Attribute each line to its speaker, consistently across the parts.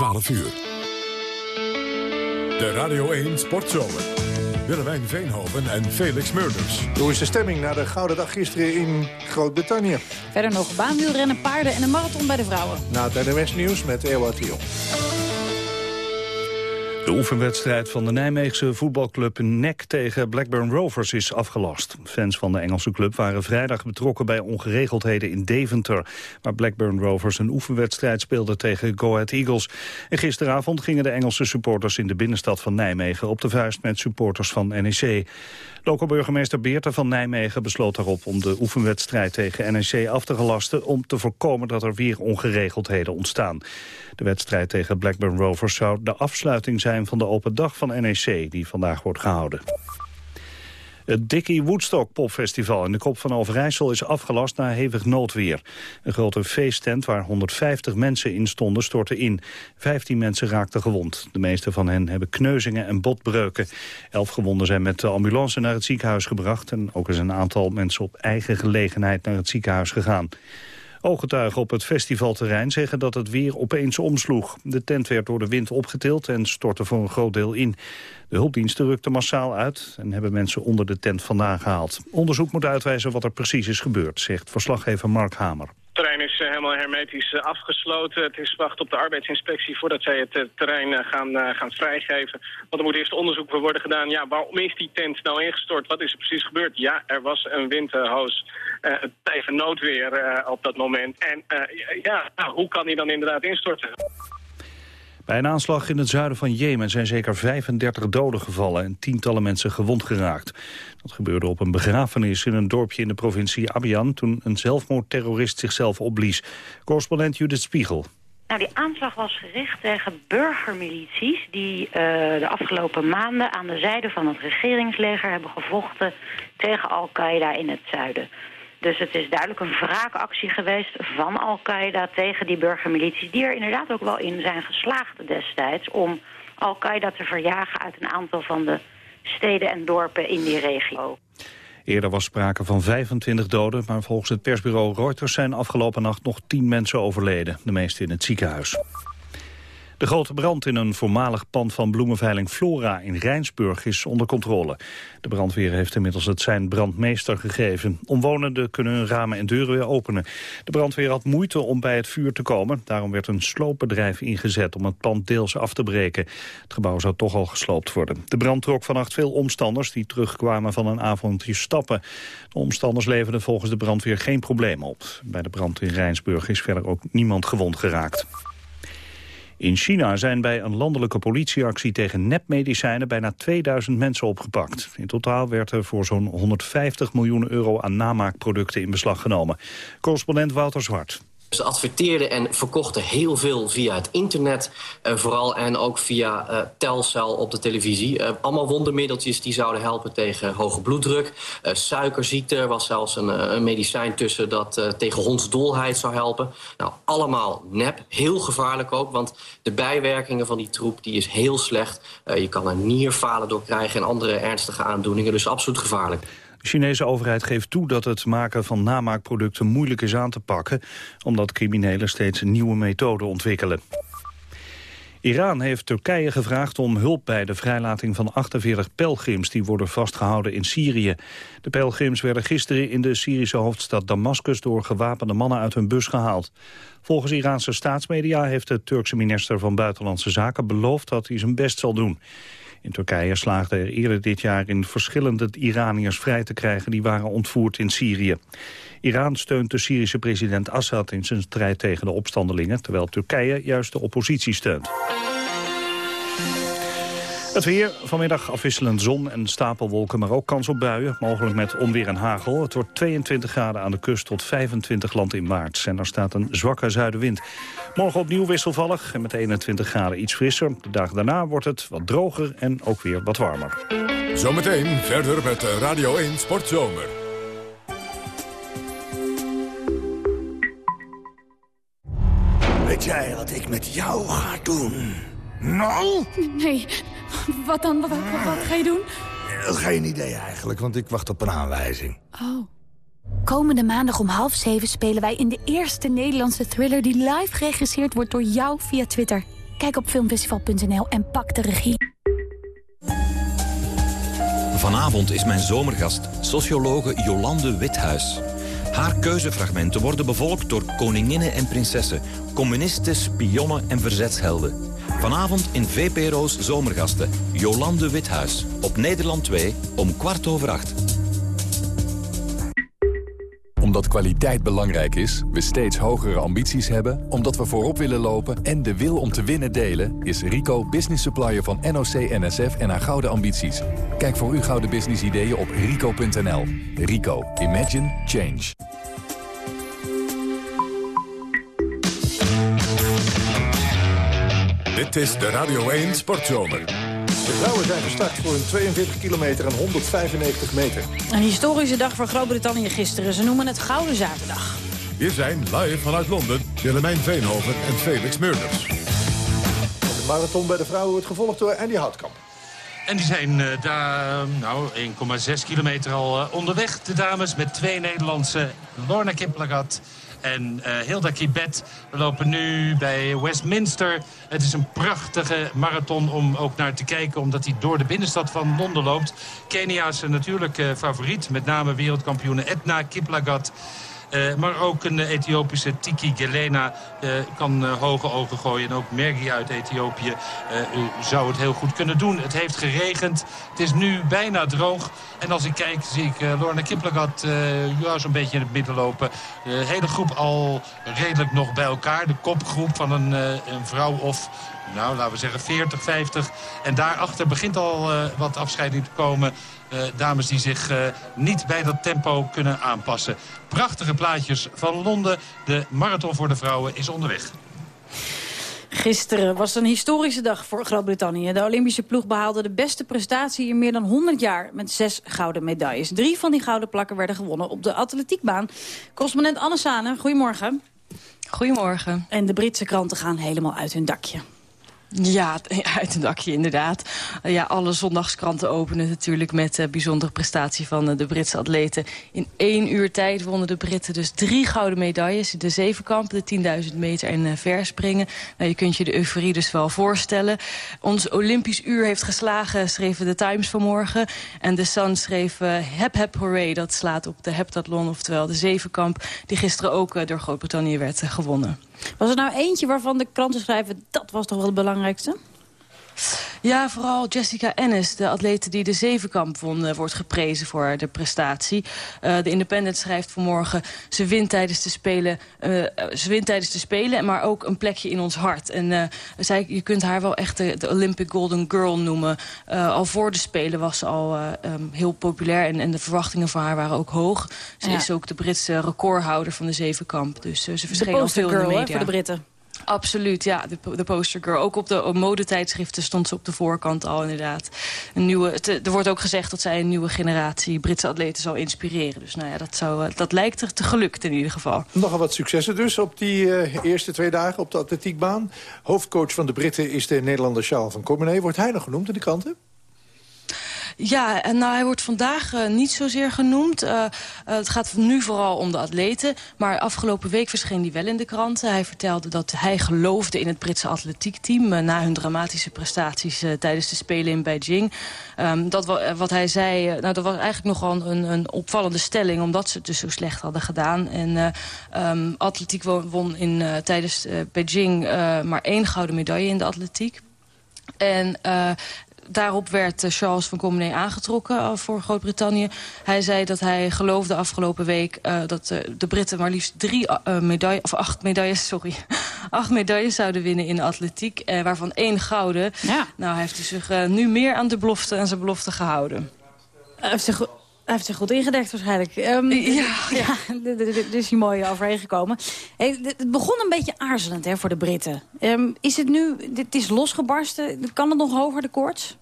Speaker 1: 12 uur. De Radio 1 Sportzomer. Willemijn Veenhoven en Felix Murders.
Speaker 2: Hoe is de stemming na de Gouden Dag gisteren in Groot-Brittannië?
Speaker 3: Verder nog baanwielrennen, paarden en een marathon bij de vrouwen.
Speaker 2: Na het NMS Nieuws met Ewa Thiel.
Speaker 4: De oefenwedstrijd van de Nijmeegse voetbalclub NEC tegen Blackburn Rovers is afgelast. Fans van de Engelse club waren vrijdag betrokken bij ongeregeldheden in Deventer... waar Blackburn Rovers een oefenwedstrijd speelde tegen Go Ahead Eagles. En gisteravond gingen de Engelse supporters in de binnenstad van Nijmegen... op de vuist met supporters van NEC. Local burgemeester Beerten van Nijmegen besloot daarop om de oefenwedstrijd tegen NEC af te gelasten om te voorkomen dat er weer ongeregeldheden ontstaan. De wedstrijd tegen Blackburn Rovers zou de afsluiting zijn van de open dag van NEC die vandaag wordt gehouden. Het Dickie Woodstock Popfestival in de Kop van Overijssel is afgelast na hevig noodweer. Een grote feesttent waar 150 mensen in stonden stortte in. 15 mensen raakten gewond. De meeste van hen hebben kneuzingen en botbreuken. Elf gewonden zijn met de ambulance naar het ziekenhuis gebracht... en ook is een aantal mensen op eigen gelegenheid naar het ziekenhuis gegaan. Ooggetuigen op het festivalterrein zeggen dat het weer opeens omsloeg. De tent werd door de wind opgetild en stortte voor een groot deel in. De hulpdiensten rukten massaal uit en hebben mensen onder de tent vandaan gehaald. Onderzoek moet uitwijzen wat er precies is gebeurd, zegt verslaggever Mark Hamer.
Speaker 5: Het terrein is eh, helemaal hermetisch eh, afgesloten. Het is wacht op de arbeidsinspectie voordat zij het eh, terrein gaan, gaan vrijgeven. Want er moet eerst onderzoek worden gedaan. Ja, waarom is die tent nou ingestort? Wat is er precies gebeurd? Ja, er was een windhoos tegen noodweer op dat moment. En ja, nou, hoe kan die dan inderdaad instorten?
Speaker 4: Bij een aanslag in het zuiden van Jemen zijn zeker 35 doden gevallen en tientallen mensen gewond geraakt. Dat gebeurde op een begrafenis in een dorpje in de provincie Abian toen een zelfmoordterrorist zichzelf opblies. Correspondent Judith Spiegel.
Speaker 6: Nou, die aanslag was gericht tegen burgermilities... die uh, de afgelopen maanden aan de zijde van het regeringsleger hebben gevochten... tegen Al-Qaeda in het zuiden. Dus het is duidelijk een wraakactie geweest van Al-Qaeda tegen die burgermilities... die er inderdaad ook wel in zijn geslaagd destijds... om Al-Qaeda te verjagen uit een aantal van de steden en dorpen in die regio.
Speaker 4: Eerder was sprake van 25 doden, maar volgens het persbureau Reuters zijn afgelopen nacht nog 10 mensen overleden, de meeste in het ziekenhuis. De grote brand in een voormalig pand van bloemenveiling Flora in Rijnsburg is onder controle. De brandweer heeft inmiddels het zijn brandmeester gegeven. Omwonenden kunnen hun ramen en deuren weer openen. De brandweer had moeite om bij het vuur te komen. Daarom werd een sloopbedrijf ingezet om het pand deels af te breken. Het gebouw zou toch al gesloopt worden. De brand trok vannacht veel omstanders die terugkwamen van een avondje stappen. De omstanders leverden volgens de brandweer geen probleem op. Bij de brand in Rijnsburg is verder ook niemand gewond geraakt. In China zijn bij een landelijke politieactie tegen nepmedicijnen bijna 2000 mensen opgepakt. In totaal werd er voor zo'n 150 miljoen euro aan namaakproducten in beslag genomen. Correspondent Wouter Zwart.
Speaker 7: Ze adverteerden en verkochten heel veel via het internet. Uh, vooral en ook via uh, Telcel op de televisie. Uh, allemaal wondermiddeltjes die zouden helpen tegen hoge bloeddruk. suikerziekte, er was zelfs een, een medicijn tussen dat tegen hondsdolheid zou helpen. Nou, allemaal nep. Heel gevaarlijk ook, want de bijwerkingen van die troep die is heel slecht. je kan er nierfalen door krijgen en andere ernstige aandoeningen. Dus absoluut gevaarlijk.
Speaker 4: De Chinese overheid geeft toe dat het maken van namaakproducten moeilijk is aan te pakken, omdat criminelen steeds nieuwe methoden ontwikkelen. Iran heeft Turkije gevraagd om hulp bij de vrijlating van 48 pelgrims die worden vastgehouden in Syrië. De pelgrims werden gisteren in de Syrische hoofdstad Damascus door gewapende mannen uit hun bus gehaald. Volgens Iraanse staatsmedia heeft de Turkse minister van Buitenlandse Zaken beloofd dat hij zijn best zal doen. In Turkije slaagde er eerder dit jaar in verschillende Iraniërs vrij te krijgen... die waren ontvoerd in Syrië. Iran steunt de Syrische president Assad in zijn strijd tegen de opstandelingen... terwijl Turkije juist de oppositie steunt. Het weer, vanmiddag afwisselend zon en stapelwolken, maar ook kans op buien. Mogelijk met onweer en hagel. Het wordt 22 graden aan de kust tot 25 land in maart. En er staat een zwakke zuidenwind. Morgen opnieuw wisselvallig en met 21 graden iets frisser. De dag daarna wordt het wat droger en ook weer wat warmer.
Speaker 1: Zometeen verder met Radio 1 Sportzomer.
Speaker 8: Weet jij wat ik met jou ga doen? Nou?
Speaker 3: Nee, wat dan? Wat, wat, ga je doen?
Speaker 8: Geen idee eigenlijk, want ik wacht op een aanwijzing.
Speaker 3: Oh. Komende maandag om half zeven spelen wij in de eerste Nederlandse thriller... die live geregisseerd wordt door jou via Twitter. Kijk op filmfestival.nl en pak de regie.
Speaker 9: Vanavond is mijn zomergast, sociologe Jolande Withuis. Haar keuzefragmenten worden bevolkt door koninginnen en prinsessen... communisten, spionnen en verzetshelden. Vanavond in VPRO's Zomergasten, Jolande Withuis. Op Nederland 2 om kwart over acht.
Speaker 10: Omdat kwaliteit belangrijk is, we steeds hogere ambities hebben... omdat we voorop willen lopen en de wil om te winnen delen... is Rico business supplier van NOC, NSF en haar gouden ambities. Kijk voor uw gouden business ideeën op rico.nl. Rico. Imagine. Change.
Speaker 1: Dit is de Radio 1 Sportzomer.
Speaker 2: De vrouwen zijn gestart voor een 42 kilometer en 195 meter.
Speaker 3: Een historische dag voor Groot-Brittannië gisteren. Ze noemen het Gouden Zaterdag.
Speaker 1: Hier zijn live vanuit Londen Willemijn Veenhoven en Felix Meurders.
Speaker 2: De marathon bij de vrouwen wordt gevolgd door Andy Houtkamp.
Speaker 11: En die zijn eh, daar nou, 1,6 kilometer al eh, onderweg, de dames. Met twee Nederlandse, Lorna Kiplagat en eh, Hilda Kibet. We lopen nu bij Westminster. Het is een prachtige marathon om ook naar te kijken... omdat hij door de binnenstad van Londen loopt. Kenia is natuurlijk uh, favoriet. Met name wereldkampioene Edna Kiplagat. Uh, maar ook een Ethiopische Tiki Gelena uh, kan uh, hoge ogen gooien. En ook Mergi uit Ethiopië zou het heel goed kunnen doen. Het heeft geregend. Het is nu bijna droog. En als ik kijk zie ik Lorna Kiplagat ja, zo'n beetje in het midden lopen. De hele groep al redelijk nog bij elkaar. De kopgroep van een, een vrouw of nou, laten we zeggen 40, 50. En daarachter begint al uh, wat afscheiding te komen. Uh, dames die zich uh, niet bij dat tempo kunnen aanpassen. Prachtige plaatjes van Londen. De marathon voor de vrouwen is onderweg.
Speaker 3: Gisteren was een historische dag voor Groot-Brittannië. De Olympische ploeg behaalde de beste prestatie in meer dan 100 jaar... met zes gouden medailles. Drie van die gouden plakken werden gewonnen op de atletiekbaan. Correspondent Anne Sane, goedemorgen.
Speaker 12: Goedemorgen.
Speaker 3: En de Britse kranten gaan helemaal uit hun dakje.
Speaker 12: Ja, uit een dakje inderdaad. Ja, alle zondagskranten openen natuurlijk met de bijzondere prestatie van de Britse atleten. In één uur tijd wonnen de Britten dus drie gouden medailles. De zevenkamp, de 10.000 meter en verspringen. Nou, je kunt je de euforie dus wel voorstellen. Ons Olympisch uur heeft geslagen, schreven de Times vanmorgen. En de Sun schreef hep hep hooray, dat slaat op de heptathlon, oftewel de zevenkamp... die gisteren ook door Groot-Brittannië werd gewonnen.
Speaker 3: Was er nou eentje waarvan de kranten schrijven... dat was toch wel het belangrijkste?
Speaker 12: Ja, vooral Jessica Ennis, de atlete die de zevenkamp won... Uh, wordt geprezen voor de prestatie. Uh, de Independent schrijft vanmorgen... ze wint tijdens de Spelen, uh, ze wint tijdens de Spelen maar ook een plekje in ons hart. En zij, je kunt haar wel echt de, de Olympic Golden Girl noemen. al voor de Spelen was ze al um, heel populair... En, en, de verwachtingen van haar waren ook hoog. Ze ja. is ook de Britse recordhouder van de zevenkamp. Dus ze verscheen al veel
Speaker 3: girl,
Speaker 12: in de media.
Speaker 3: Hè, voor de Britten.
Speaker 12: Absoluut, ja, de, de poster girl. Ook op de modetijdschriften stond ze op de voorkant al inderdaad. Een nieuwe, er wordt ook gezegd dat zij een nieuwe generatie Britse atleten zal inspireren. Dus nou ja, dat, zou, dat lijkt er te gelukt in ieder geval.
Speaker 2: Nogal wat successen dus op die uh, eerste twee dagen op de atletiekbaan. Hoofdcoach van de Britten is de Nederlander Charles van Cormenet. Wordt hij nog genoemd in de kranten?
Speaker 12: Ja, en nou, hij wordt vandaag uh, niet zozeer genoemd. Uh, uh, het gaat nu vooral om de atleten. Maar afgelopen week verscheen hij wel in de kranten. Hij vertelde dat hij geloofde in het Britse atletiekteam... na hun dramatische prestaties tijdens de Spelen in Beijing. Um, dat wat hij zei, nou, dat was eigenlijk nogal een, een opvallende stelling... omdat ze het dus zo slecht hadden gedaan. En um, atletiek won in, tijdens Beijing maar één gouden medaille in de atletiek. En daarop werd Charles van Comenay aangetrokken voor Groot-Brittannië. Hij zei dat hij geloofde afgelopen week uh, dat uh, de Britten maar liefst drie uh, medailles, of acht medailles, sorry, acht medailles zouden winnen in de atletiek, uh, waarvan één gouden.
Speaker 3: Ja.
Speaker 12: Nou, hij heeft zich uh, nu meer aan de belofte en zijn belofte gehouden.
Speaker 3: Hij heeft zich, hij heeft zich goed ingedekt waarschijnlijk. Um,
Speaker 12: ja,
Speaker 3: ja. Er is hier mooi overheen gekomen. Hey, het begon een beetje aarzelend hè, voor de Britten. Um, is het nu, dit is losgebarsten, kan het nog hoger, de koorts?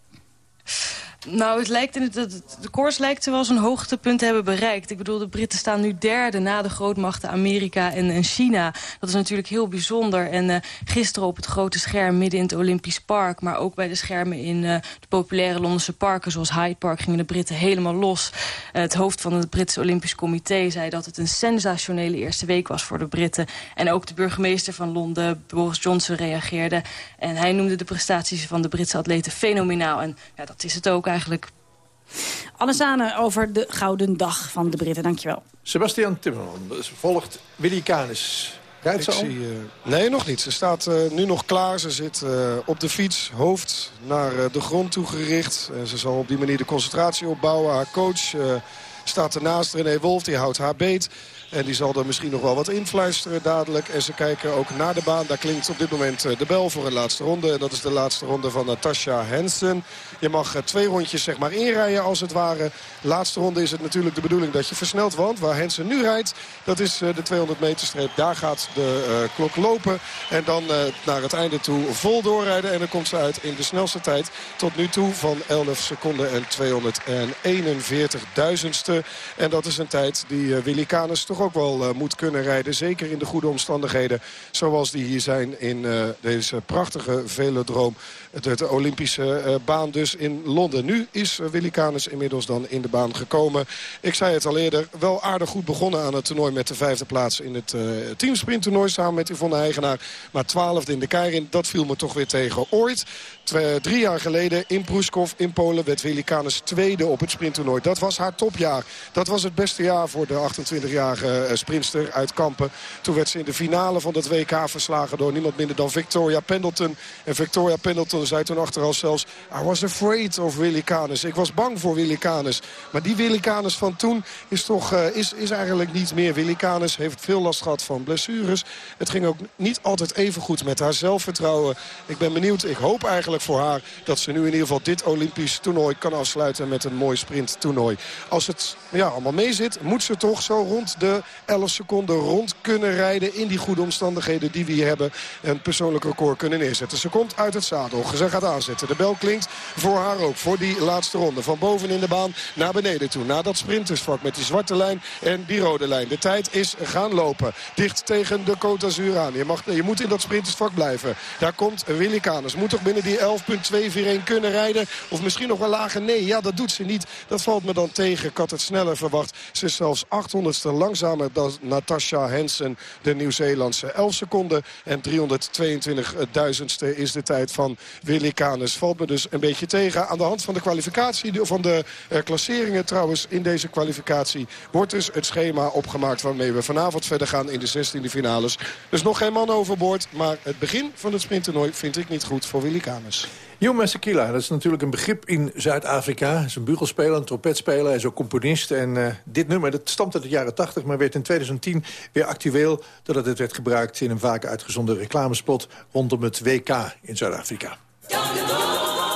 Speaker 12: Nou, het lijkt het, de koers lijkt wel eens een hoogtepunt te hebben bereikt. Ik bedoel, de Britten staan nu derde na de grootmachten Amerika en, en China. Dat is natuurlijk heel bijzonder. En uh, gisteren op het grote scherm midden in het Olympisch Park... maar ook bij de schermen in uh, de populaire Londense parken... zoals Hyde Park gingen de Britten helemaal los. Uh, het hoofd van het Britse Olympisch Comité zei dat het een sensationele eerste week was voor de Britten. En ook de burgemeester van Londen, Boris Johnson, reageerde. En hij noemde de prestaties van de Britse atleten fenomenaal. En ja, dat is het ook eigenlijk.
Speaker 3: Anne over de Gouden Dag van de Britten. Dankjewel.
Speaker 2: Sebastian Timmerman volgt Willy Canis. Rijdt ze al? Zie, uh,
Speaker 13: nee, nog niet. Ze staat uh, nu nog klaar. Ze zit uh, op de fiets, hoofd naar de grond toe gericht. ze zal op die manier de concentratie opbouwen. Haar coach staat ernaast, René Wolf, die houdt haar beet. En die zal er misschien nog wel wat influisteren dadelijk. En ze kijken ook naar de baan. Daar klinkt op dit moment de bel voor een laatste ronde. En dat is de laatste ronde van Natasha Hansen. Je mag eh, twee rondjes zeg maar inrijden als het ware. Laatste ronde is het natuurlijk de bedoeling dat je versnelt. Want waar Hensen nu rijdt, dat is eh, de 200 meter streep. Daar gaat de uh, klok lopen. En dan uh, naar het einde toe vol doorrijden. En dan komt ze uit in de snelste tijd tot nu toe van 11 seconden en 241 duizendste. En dat is een tijd die Willy Canes toch ook wel moet kunnen rijden. Zeker in de goede omstandigheden zoals die hier zijn in deze prachtige velodroom. De Olympische baan dus in Londen. Nu is Willy Canes inmiddels dan in de baan gekomen. Ik zei het al eerder, wel aardig goed begonnen aan het toernooi... met de vijfde plaats in het uh, teamsprinttoernooi samen met Yvonne Eigenaar. Maar twaalfde in de Keirin, dat viel me toch weer tegen. Ooit drie jaar geleden in Pruskov in Polen werd Willy Canes tweede op het sprinttoernooi. Dat was haar topjaar. Dat was het beste jaar voor de 28-jarige eh, sprinster uit Kampen. Toen werd ze in de finale van dat WK verslagen door niemand minder dan Victoria Pendleton. En Victoria Pendleton zei toen achteraf zelfs... I was afraid of Willy Canes. Ik was bang voor Willy Canes. Maar die Willy Canes van toen is, toch, uh, is, is eigenlijk niet meer. Willy Canes heeft veel last gehad van blessures. Het ging ook niet altijd even goed met haar zelfvertrouwen. Ik ben benieuwd, ik hoop eigenlijk voor haar dat ze nu in ieder geval dit Olympisch toernooi kan afsluiten met een mooi sprinttoernooi. Als het ja, allemaal mee zit, moet ze toch zo rond de 11 seconden rond kunnen rijden in die goede omstandigheden die we hier hebben. Een persoonlijk record kunnen neerzetten. Ze komt uit het zadel. Ze gaat aanzetten. De bel klinkt voor haar ook. Voor die laatste ronde. Van boven in de baan naar beneden toe. Naar dat sprintersvak met die zwarte lijn en die rode lijn. De tijd is gaan lopen. Dicht tegen de Côte d'Azur aan. Je, mag, je moet in dat sprintersvak blijven. Daar komt Willy Canes. Moet toch binnen die 11.241 kunnen rijden. Of misschien nog wel lager. Nee, ja, dat doet ze niet. Dat valt me dan tegen. Ik had het sneller verwacht. Ze is zelfs 800ste langzamer dan Natasha Hansen, de Nieuw-Zeelandse. 11 seconden en 322.000ste is de tijd van Willy Canes. Valt me dus een beetje tegen. Aan de hand van de kwalificatie, van de uh, klasseringen trouwens in deze kwalificatie... wordt dus het schema opgemaakt waarmee we vanavond verder gaan in de 16e finales. Dus nog geen man overboord, maar het begin van het sprinttoernooi vind ik niet goed voor Willy Canes.
Speaker 2: Jo Sekila, dat is natuurlijk een begrip in Zuid-Afrika. Hij is een bugelspeler, een trompetspeler, hij is ook componist. En uh, dit nummer, dat stamt uit de jaren 80, maar werd in 2010 weer actueel... doordat het werd gebruikt in een vaak uitgezonden reclamespot... rondom het WK in Zuid-Afrika. Don't go.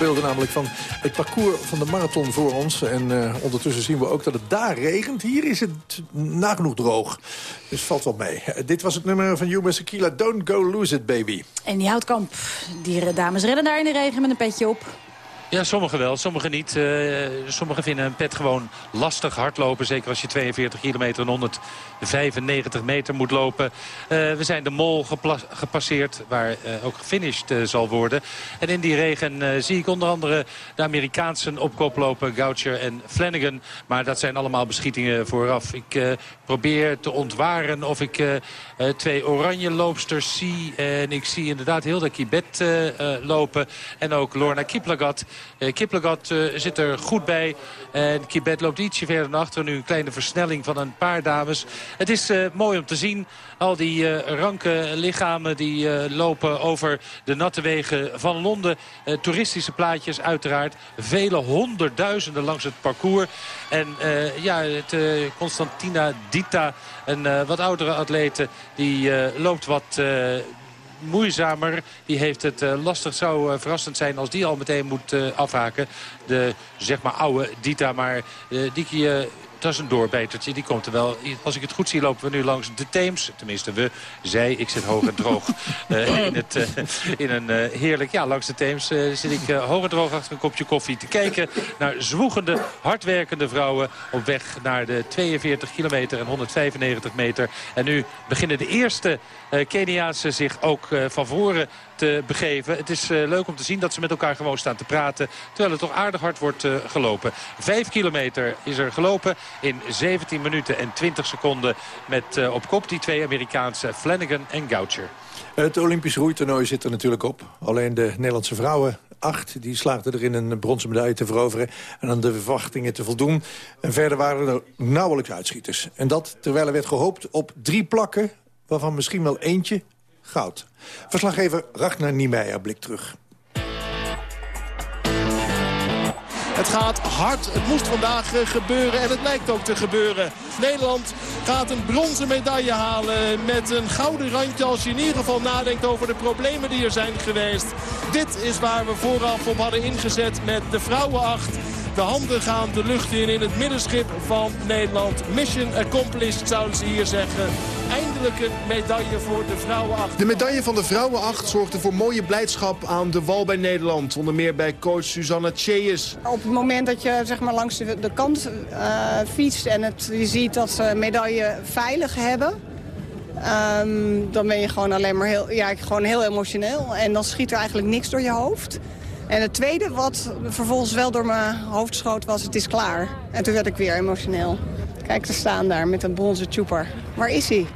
Speaker 2: Beelden namelijk van het parcours van de marathon voor ons. En uh, ondertussen zien we ook dat het daar regent. Hier is het nagenoeg droog. Dus valt wel mee. Uh, dit was het nummer van Yuma Sekila. Don't go lose it, baby.
Speaker 3: En die houtkamp. Die dames redden daar in de regen met een petje op.
Speaker 11: Ja, sommigen wel, sommigen niet. Uh, sommigen vinden een pet gewoon lastig hardlopen. Zeker als je 42 kilometer en 195 meter moet lopen. Uh, we zijn de mol gepasseerd, waar uh, ook gefinished zal worden. En in die regen zie ik onder andere de Amerikaanse opkoplopen Goucher en Flanagan. Maar dat zijn allemaal beschietingen vooraf. Ik probeer te ontwaren of ik twee oranje loopsters zie. En ik zie inderdaad heel de Kibet lopen. En ook Lorna Kiplagat. Uh, Kiplagat uh, zit er goed bij. En Kibet loopt ietsje verder naar achter. Nu een kleine versnelling van een paar dames. Het is uh, mooi om te zien. Al die uh, ranke lichamen die uh, lopen over de natte wegen van Londen. Uh, toeristische plaatjes uiteraard. Vele honderdduizenden langs het parcours. En ja, het, Constantina Dita, een wat oudere atlete, die loopt wat moeizamer. Die heeft het uh, lastig. zou verrassend zijn als die al meteen moet afhaken. De zeg maar oude Dita. Maar Diki dat is een doorbijtertje. Die komt er wel. Als ik het goed zie lopen we nu langs de Theems. Tenminste we, zij. Ik zit hoog en droog uh, in, het, uh, in een uh, heerlijk... Ja, langs de Theems zit ik hoog en droog achter een kopje koffie te kijken... naar zwoegende, hardwerkende vrouwen op weg naar de 42 kilometer en 195 meter. En nu beginnen de eerste Keniaanse zich ook van voren begeven. Het is uh, leuk om te zien dat ze met elkaar gewoon staan te praten. Terwijl het toch aardig hard wordt uh, gelopen. Vijf kilometer is er gelopen in 17 minuten en 20 seconden. Met uh, op kop die twee Amerikaanse Flanagan en Goucher.
Speaker 2: Het Olympisch roeitoernooi zit er natuurlijk op. Alleen de Nederlandse vrouwen acht. Die slaagden erin een bronzen medaille te veroveren. En aan de verwachtingen te voldoen. En verder waren er nauwelijks uitschieters. En dat terwijl er werd gehoopt op drie plakken... waarvan misschien wel eentje goud. Verslaggever Ragnar Niemeyer blikt terug.
Speaker 14: Het gaat hard. Het moest vandaag eh, gebeuren en het lijkt ook te gebeuren. Nederland gaat een bronzen medaille halen met een gouden randje... als je in ieder geval nadenkt over de problemen die er zijn geweest. Dit is waar we vooraf op hadden ingezet met de vrouwenacht. De handen gaan de lucht in in het middenschip van Nederland. Mission accomplished zouden ze hier zeggen. Eindelijk een medaille voor de vrouwenacht.
Speaker 15: De medaille van de vrouwenacht zorgde voor mooie blijdschap aan de wal bij Nederland. Onder meer bij coach Susanna Chees.
Speaker 16: Op het moment dat je zeg maar, langs de, de kant uh, fietst en het, je ziet dat ze medaille veilig hebben... Um, dan ben je gewoon alleen maar heel, ja, gewoon heel emotioneel. En dan schiet er eigenlijk niks door je hoofd. En het tweede wat vervolgens wel door mijn hoofd schoot was, het is klaar. En toen werd ik weer emotioneel. Kijk, te staan daar met een bronzen trooper. Waar is hij?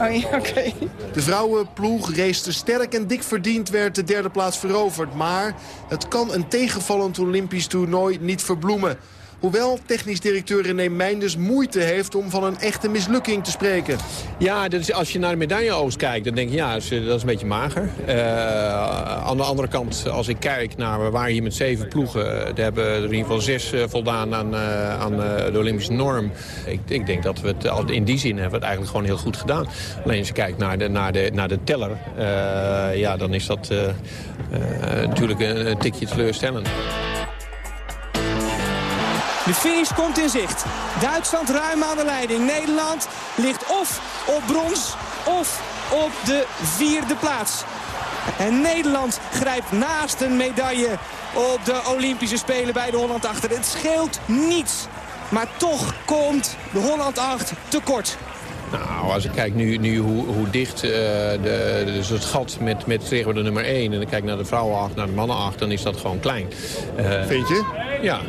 Speaker 16: Oh oké.
Speaker 15: De vrouwenploeg race sterk en dik verdiend werd de derde plaats veroverd. Maar het kan een tegenvallend Olympisch toernooi niet verbloemen. Hoewel technisch directeur René Meinders moeite heeft om van een echte mislukking te spreken.
Speaker 17: Ja, als je naar de medailleoogst kijkt, dan denk je ja, dat is, een beetje mager. Uh, aan de andere kant, als ik kijk naar, we waren hier met zeven ploegen. Er hebben in ieder geval zes uh, voldaan aan, uh, aan de Olympische norm. Ik, ik, denk dat we het in die zin hebben eigenlijk gewoon heel goed gedaan. Alleen als je kijkt naar de, naar de, naar de teller, ja, dan is dat natuurlijk een, een tikje teleurstellend.
Speaker 18: De finish komt in zicht. Duitsland ruim aan de leiding. Nederland ligt of op brons of op de vierde plaats. En Nederland grijpt naast een medaille op de Olympische Spelen bij de Holland achter. Het scheelt niets. Maar toch komt de Holland 8 tekort.
Speaker 17: Nou, als ik kijk nu, nu hoe, hoe dicht uh, de, dus het gat met, met tegen de nummer 1... en dan kijk naar de vrouwen 8, naar de mannen 8, dan is dat gewoon klein.
Speaker 15: Uh, Vind je?
Speaker 17: Ja,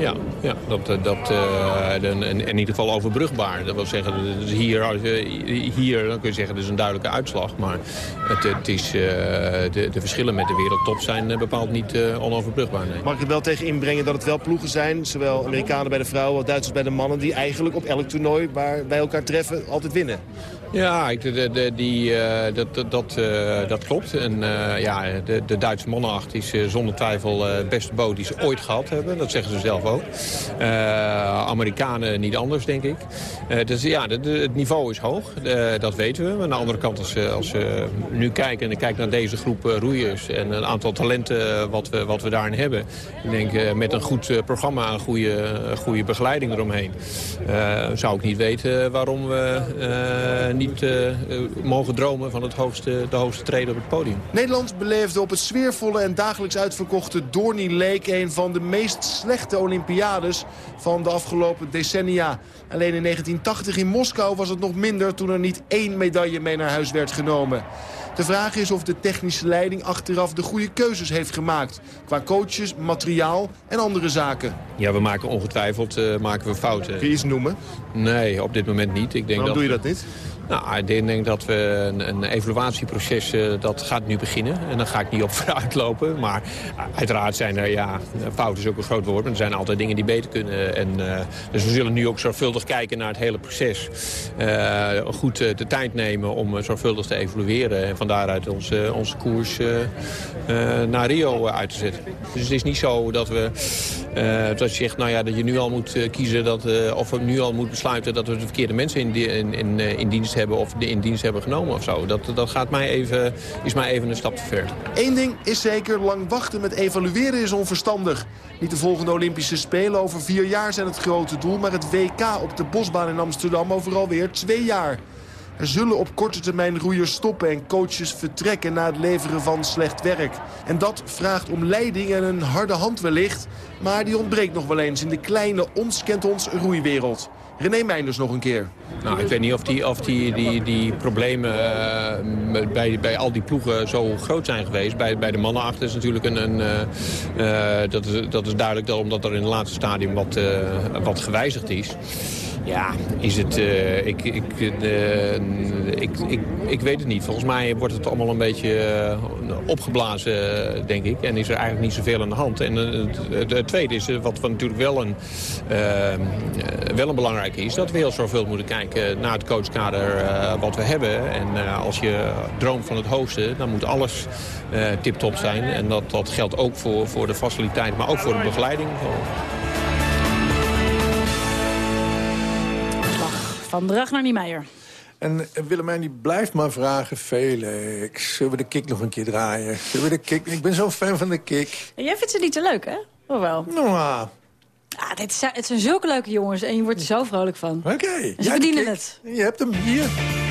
Speaker 17: ja, ja dat, eh, dat, uh, in, in, ieder geval overbrugbaar. Dat wil zeggen, hier, als hier dan kun je zeggen, dat is een duidelijke uitslag. Maar het, het is, uh, de, de, verschillen met de wereldtop zijn bepaald niet onoverbrugbaar.
Speaker 15: Mag ik er wel tegen inbrengen dat het wel ploegen zijn, zowel Amerikanen bij de vrouwen, Duitsers bij de mannen, die eigenlijk op elk toernooi waar wij elkaar treffen altijd winnen?
Speaker 17: Ja, de, de, die, uh, dat, dat, dat klopt. En uh, ja, de, de Duitse mannenacht is zonder twijfel het beste boot die ze ooit gehad hebben. Dat zeggen ze zelf ook. Amerikanen niet anders, denk ik. dus ja, het niveau is hoog. dat weten we. Maar aan de andere kant, als, als we nu kijken en kijken naar deze groep roeiers... en een aantal talenten wat we, wat we daarin hebben... ik denk met een goed programma, een goede, goede begeleiding eromheen... zou ik niet weten waarom we niet mogen dromen van het hoogste, de hoogste treden op het podium.
Speaker 15: Nederland beleefde op het sfeervolle en dagelijks uitverkochte Dorney Lake... een van de meest slechte Olympiades van de afgelopen decennia. Alleen in 1980 in Moskou was het nog minder toen er niet één medaille mee naar huis werd genomen. De vraag is of de technische leiding achteraf de goede keuzes heeft gemaakt. Qua coaches, materiaal en andere zaken.
Speaker 17: Ja, we maken ongetwijfeld uh, maken we fouten.
Speaker 15: Kun je iets noemen?
Speaker 17: Nee, op dit moment niet. Ik denk
Speaker 15: Waarom
Speaker 17: dat
Speaker 15: doe je dat niet?
Speaker 17: Nou, ik denk dat we een, een evaluatieproces, uh, dat gaat nu beginnen. En dan ga ik niet op vooruit lopen. Maar uiteraard zijn er, ja, fout is ook een groot woord. Maar er zijn altijd dingen die beter kunnen. En, uh, dus we zullen nu ook zorgvuldig kijken naar het hele proces. goed de tijd nemen om zorgvuldig te evalueren. En van daaruit onze, onze koers naar Rio uit te zetten. Dus het is niet zo dat we, dat je zegt, nou ja, dat je nu al moet kiezen. Dat, of we nu al moet besluiten dat we de verkeerde mensen in, in, in dienst hebben hebben of in dienst hebben genomen of zo. Dat, dat gaat mij even, is mij even een stap te ver.
Speaker 15: Eén ding is zeker, lang wachten met evalueren is onverstandig. Niet de volgende Olympische Spelen over vier jaar zijn het grote doel... maar het WK op de bosbaan in Amsterdam over alweer twee jaar. Er zullen op korte termijn roeiers stoppen en coaches vertrekken na het leveren van slecht werk. En dat vraagt om leiding en een harde hand wellicht. Maar die ontbreekt nog wel eens in de kleine ons kent ons roeiwereld. René Meinders nog een keer.
Speaker 17: Nou, ik weet niet of die, of die, die, die problemen uh, bij, bij al die ploegen zo groot zijn geweest. Bij, bij de mannen achter is natuurlijk een... een uh, dat, is, dat is duidelijk dat omdat er in het laatste stadium wat, wat gewijzigd is. Ja, is het... Uh, ik, ik, uh, ik, ik, ik weet het niet. Volgens mij wordt het allemaal een beetje opgeblazen, denk ik. En is er eigenlijk niet zoveel aan de hand. En het, het, tweede is, wat natuurlijk wel een, wel een belangrijke is... dat we heel zorgvuldig moeten kijken naar het coachkader wat we hebben. En als je droomt van het hoogste, dan moet alles tip-top zijn. En dat, dat geldt ook voor, voor de faciliteit, maar ook voor de begeleiding.
Speaker 3: Van Ragnar Niemeyer.
Speaker 19: En Willemijn die blijft maar vragen, Felix, zullen we de kick nog een keer draaien? Zullen we de kick? Ik ben zo'n fan van de kick.
Speaker 3: En jij vindt ze niet te leuk, hè? Of wel?
Speaker 19: Nou, ah.
Speaker 3: ah dit zijn, het zijn zulke leuke jongens en je wordt er zo vrolijk van.
Speaker 19: Oké. Okay.
Speaker 3: Ze verdienen het.
Speaker 19: Je hebt hem hier.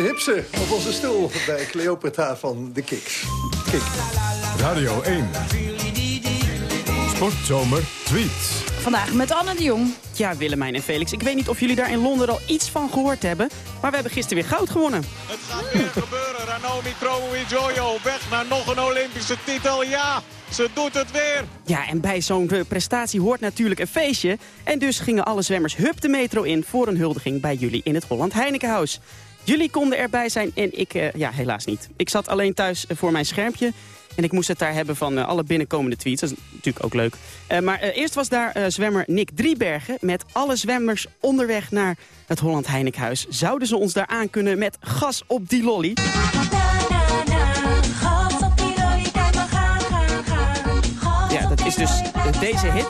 Speaker 2: Te
Speaker 19: hipsen op onze stoel bij Cleopatra van de Kiks. Kik.
Speaker 1: Radio 1. Sportzomer tweets.
Speaker 3: Vandaag met Anne de Jong.
Speaker 20: Ja, Willemijn en Felix, ik weet niet of jullie daar in Londen al iets van gehoord hebben... maar we hebben gisteren weer goud gewonnen.
Speaker 21: Het gaat weer gebeuren. Ranomi op weg naar nog een Olympische titel. Ja, ze doet het weer.
Speaker 20: Ja, en bij zo'n prestatie hoort natuurlijk een feestje. En dus gingen alle zwemmers hup de metro in voor een huldiging bij jullie in het Holland Heinekenhuis. Jullie konden erbij zijn en ik, uh, ja, helaas niet. Ik zat alleen thuis uh, voor mijn schermpje en ik moest het daar hebben van uh, alle binnenkomende tweets. Dat is natuurlijk ook leuk. Maar eerst was daar zwemmer Nick Driebergen... met alle zwemmers onderweg naar het Holland Heinekenhuis. Zouden ze ons daar aan kunnen met gas op die lolly? Ja, dat is dus deze hit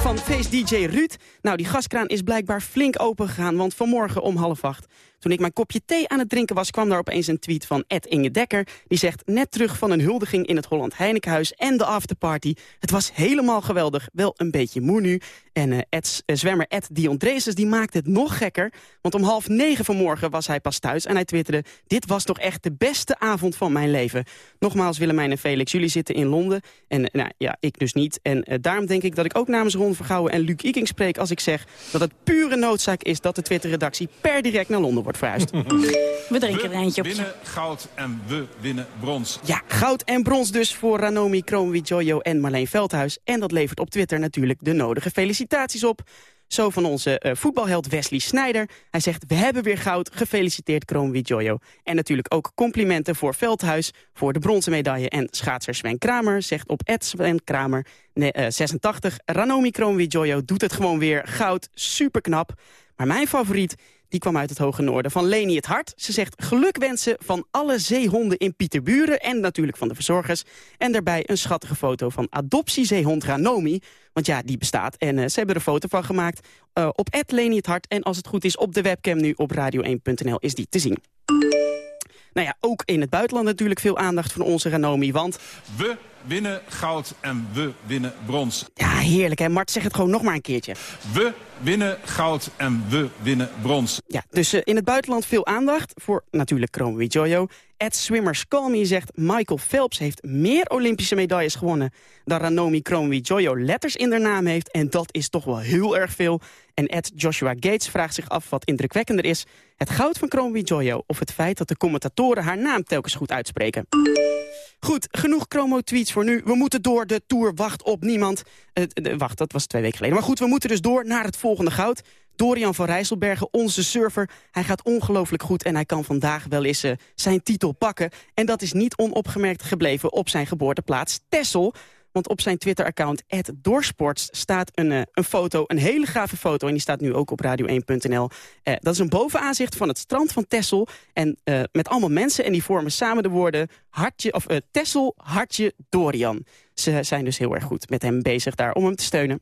Speaker 20: van Face DJ Ruud. Nou, die gaskraan is blijkbaar flink open gegaan... want vanmorgen om half acht toen ik mijn kopje thee aan het drinken was, kwam daar opeens een tweet van Ed Inge Dekker. Die zegt, net terug van een huldiging in het Holland Heinekenhuis en de afterparty. Het was helemaal geweldig, wel een beetje moe nu. En Ed, uh, zwemmer Ed Dion Dreesens die maakte het nog gekker. Want om half negen vanmorgen was hij pas thuis en hij twitterde... dit was toch echt de beste avond van mijn leven. Nogmaals Willemijn en Felix, jullie zitten in Londen. En nou, ja, ik dus niet. En daarom denk ik dat ik ook namens Ron Vergouwen en Luc Iking spreek... als ik zeg dat het pure noodzaak is dat de Twitter-redactie per direct naar Londen wordt verhuisd.
Speaker 3: We drinken
Speaker 22: we
Speaker 3: er eentje op.
Speaker 22: winnen goud en we winnen brons.
Speaker 20: Ja, goud en brons dus voor Ranomi Kromowidjojo en Marleen Veldhuis. En dat levert op Twitter natuurlijk de nodige felicitaties op. Zo van onze uh, voetbalheld Wesley Snijder. Hij zegt, we hebben weer goud. Gefeliciteerd Kromowidjojo. En natuurlijk ook complimenten voor Veldhuis... voor de bronzen medaille. En schaatser Sven Kramer zegt op Ed Sven Kramer... Nee, uh, 86, Ranomi Kromowidjojo doet het gewoon weer. Goud, superknap. Maar mijn favoriet die kwam uit het Hoge Noorden van Leni het Hart. Ze zegt gelukwensen van alle zeehonden in Pieterburen... en natuurlijk van de verzorgers. En daarbij een schattige foto van adoptiezeehond Ranomi. Want ja, die bestaat. En uh, ze hebben er een foto van gemaakt uh, op Leni het Hart. En als het goed is op de webcam nu op radio1.nl is die te zien. Nou ja, ook in het buitenland natuurlijk veel aandacht van onze Ranomi, want...
Speaker 22: We winnen goud en we winnen brons.
Speaker 20: Ja, heerlijk hè. Mart, zeg het gewoon nog maar een keertje.
Speaker 22: We winnen goud en we winnen brons.
Speaker 20: Ja, dus uh, in het buitenland veel aandacht voor natuurlijk Kromo Jojo. Ed Swimmers Call zegt Michael Phelps heeft meer Olympische medailles gewonnen... dan Ranomi Kromo Jojo letters in haar naam heeft. En dat is toch wel heel erg veel. En Ed Joshua Gates vraagt zich af wat indrukwekkender is... het goud van Kromo Jojo of het feit dat de commentatoren haar naam telkens goed uitspreken. Goed, genoeg chromo-tweets voor nu. We moeten door. De Tour wacht op niemand. De, wacht, dat was twee weken geleden. Maar goed, we moeten dus door naar het volgende goud. Dorian van Rijsselbergen, onze surfer. Hij gaat ongelooflijk goed en hij kan vandaag wel eens uh, zijn titel pakken. En dat is niet onopgemerkt gebleven op zijn geboorteplaats Tessel. Want op zijn Twitter-account, Doorsports, staat een, uh, een foto, een hele gave foto. En die staat nu ook op radio1.nl. Uh, dat is een bovenaanzicht van het strand van Tessel. En met allemaal mensen en die vormen samen de woorden... Hartje, of, Tessel, Hartje, Dorian. Ze zijn dus heel erg goed met hem bezig daar om hem te steunen.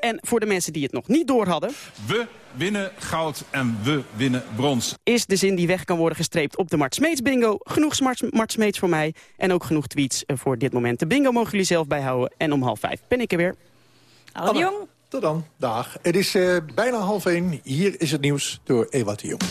Speaker 20: En voor de mensen die het nog niet door hadden...
Speaker 22: We winnen goud en we winnen brons.
Speaker 20: Is de zin die weg kan worden gestreept op de Mart Smeets bingo. Genoeg Mart Smeets voor mij. En ook genoeg tweets voor dit moment. De bingo mogen jullie zelf bijhouden. En om half vijf ben ik er weer.
Speaker 3: Hallo Jong.
Speaker 2: Tot dan. Dag. Het is uh, bijna half één. Hier is het nieuws door Ewa de Jong.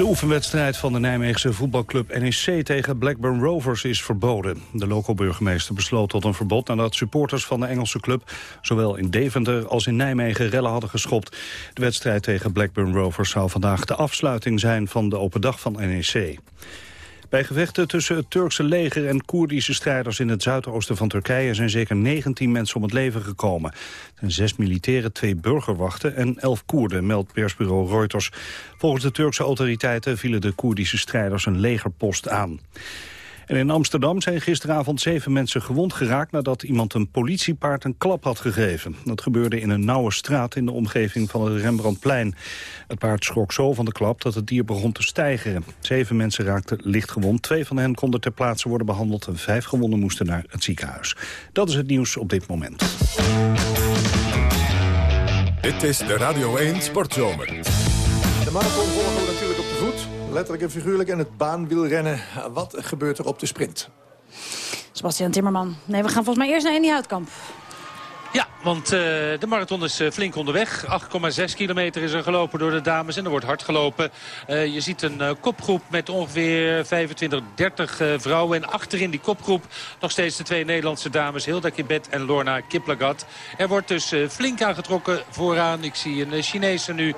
Speaker 4: De oefenwedstrijd van de Nijmeegse voetbalclub NEC tegen Blackburn Rovers is verboden. De local-burgemeester besloot tot een verbod nadat supporters van de Engelse club zowel in Deventer als in Nijmegen rellen hadden geschopt. De wedstrijd tegen Blackburn Rovers zou vandaag de afsluiting zijn van de open dag van NEC. Bij gevechten tussen het Turkse leger en Koerdische strijders in het zuidoosten van Turkije zijn zeker 19 mensen om het leven gekomen. Zijn zes militairen, twee burgerwachten en elf Koerden, meldt persbureau Reuters. Volgens de Turkse autoriteiten vielen de Koerdische strijders een legerpost aan. En in Amsterdam zijn gisteravond zeven mensen gewond geraakt... nadat iemand een politiepaard een klap had gegeven. Dat gebeurde in een nauwe straat in de omgeving van het Rembrandtplein. Het paard schrok zo van de klap dat het dier begon te stijgeren. Zeven mensen raakten licht gewond. Twee van hen konden ter plaatse worden behandeld... en vijf gewonden moesten naar het ziekenhuis. Dat is het nieuws op dit moment.
Speaker 1: Dit is de Radio 1 Sportzomer.
Speaker 2: De marathon volgen Letterlijk en figuurlijk. En het baanwielrennen. Wat gebeurt er op de sprint?
Speaker 3: Sebastian Timmerman. Nee, we gaan volgens mij eerst naar Andy Houtkamp.
Speaker 11: Ja, want uh, de marathon is uh, flink onderweg. 8,6 kilometer is er gelopen door de dames en er wordt hard gelopen. Uh, je ziet een kopgroep met ongeveer 25, 30 vrouwen. En achterin die kopgroep nog steeds de twee Nederlandse dames. Hilda Kibet en Lorna Kiplagat. Er wordt dus flink aangetrokken vooraan. Ik zie een Chinese nu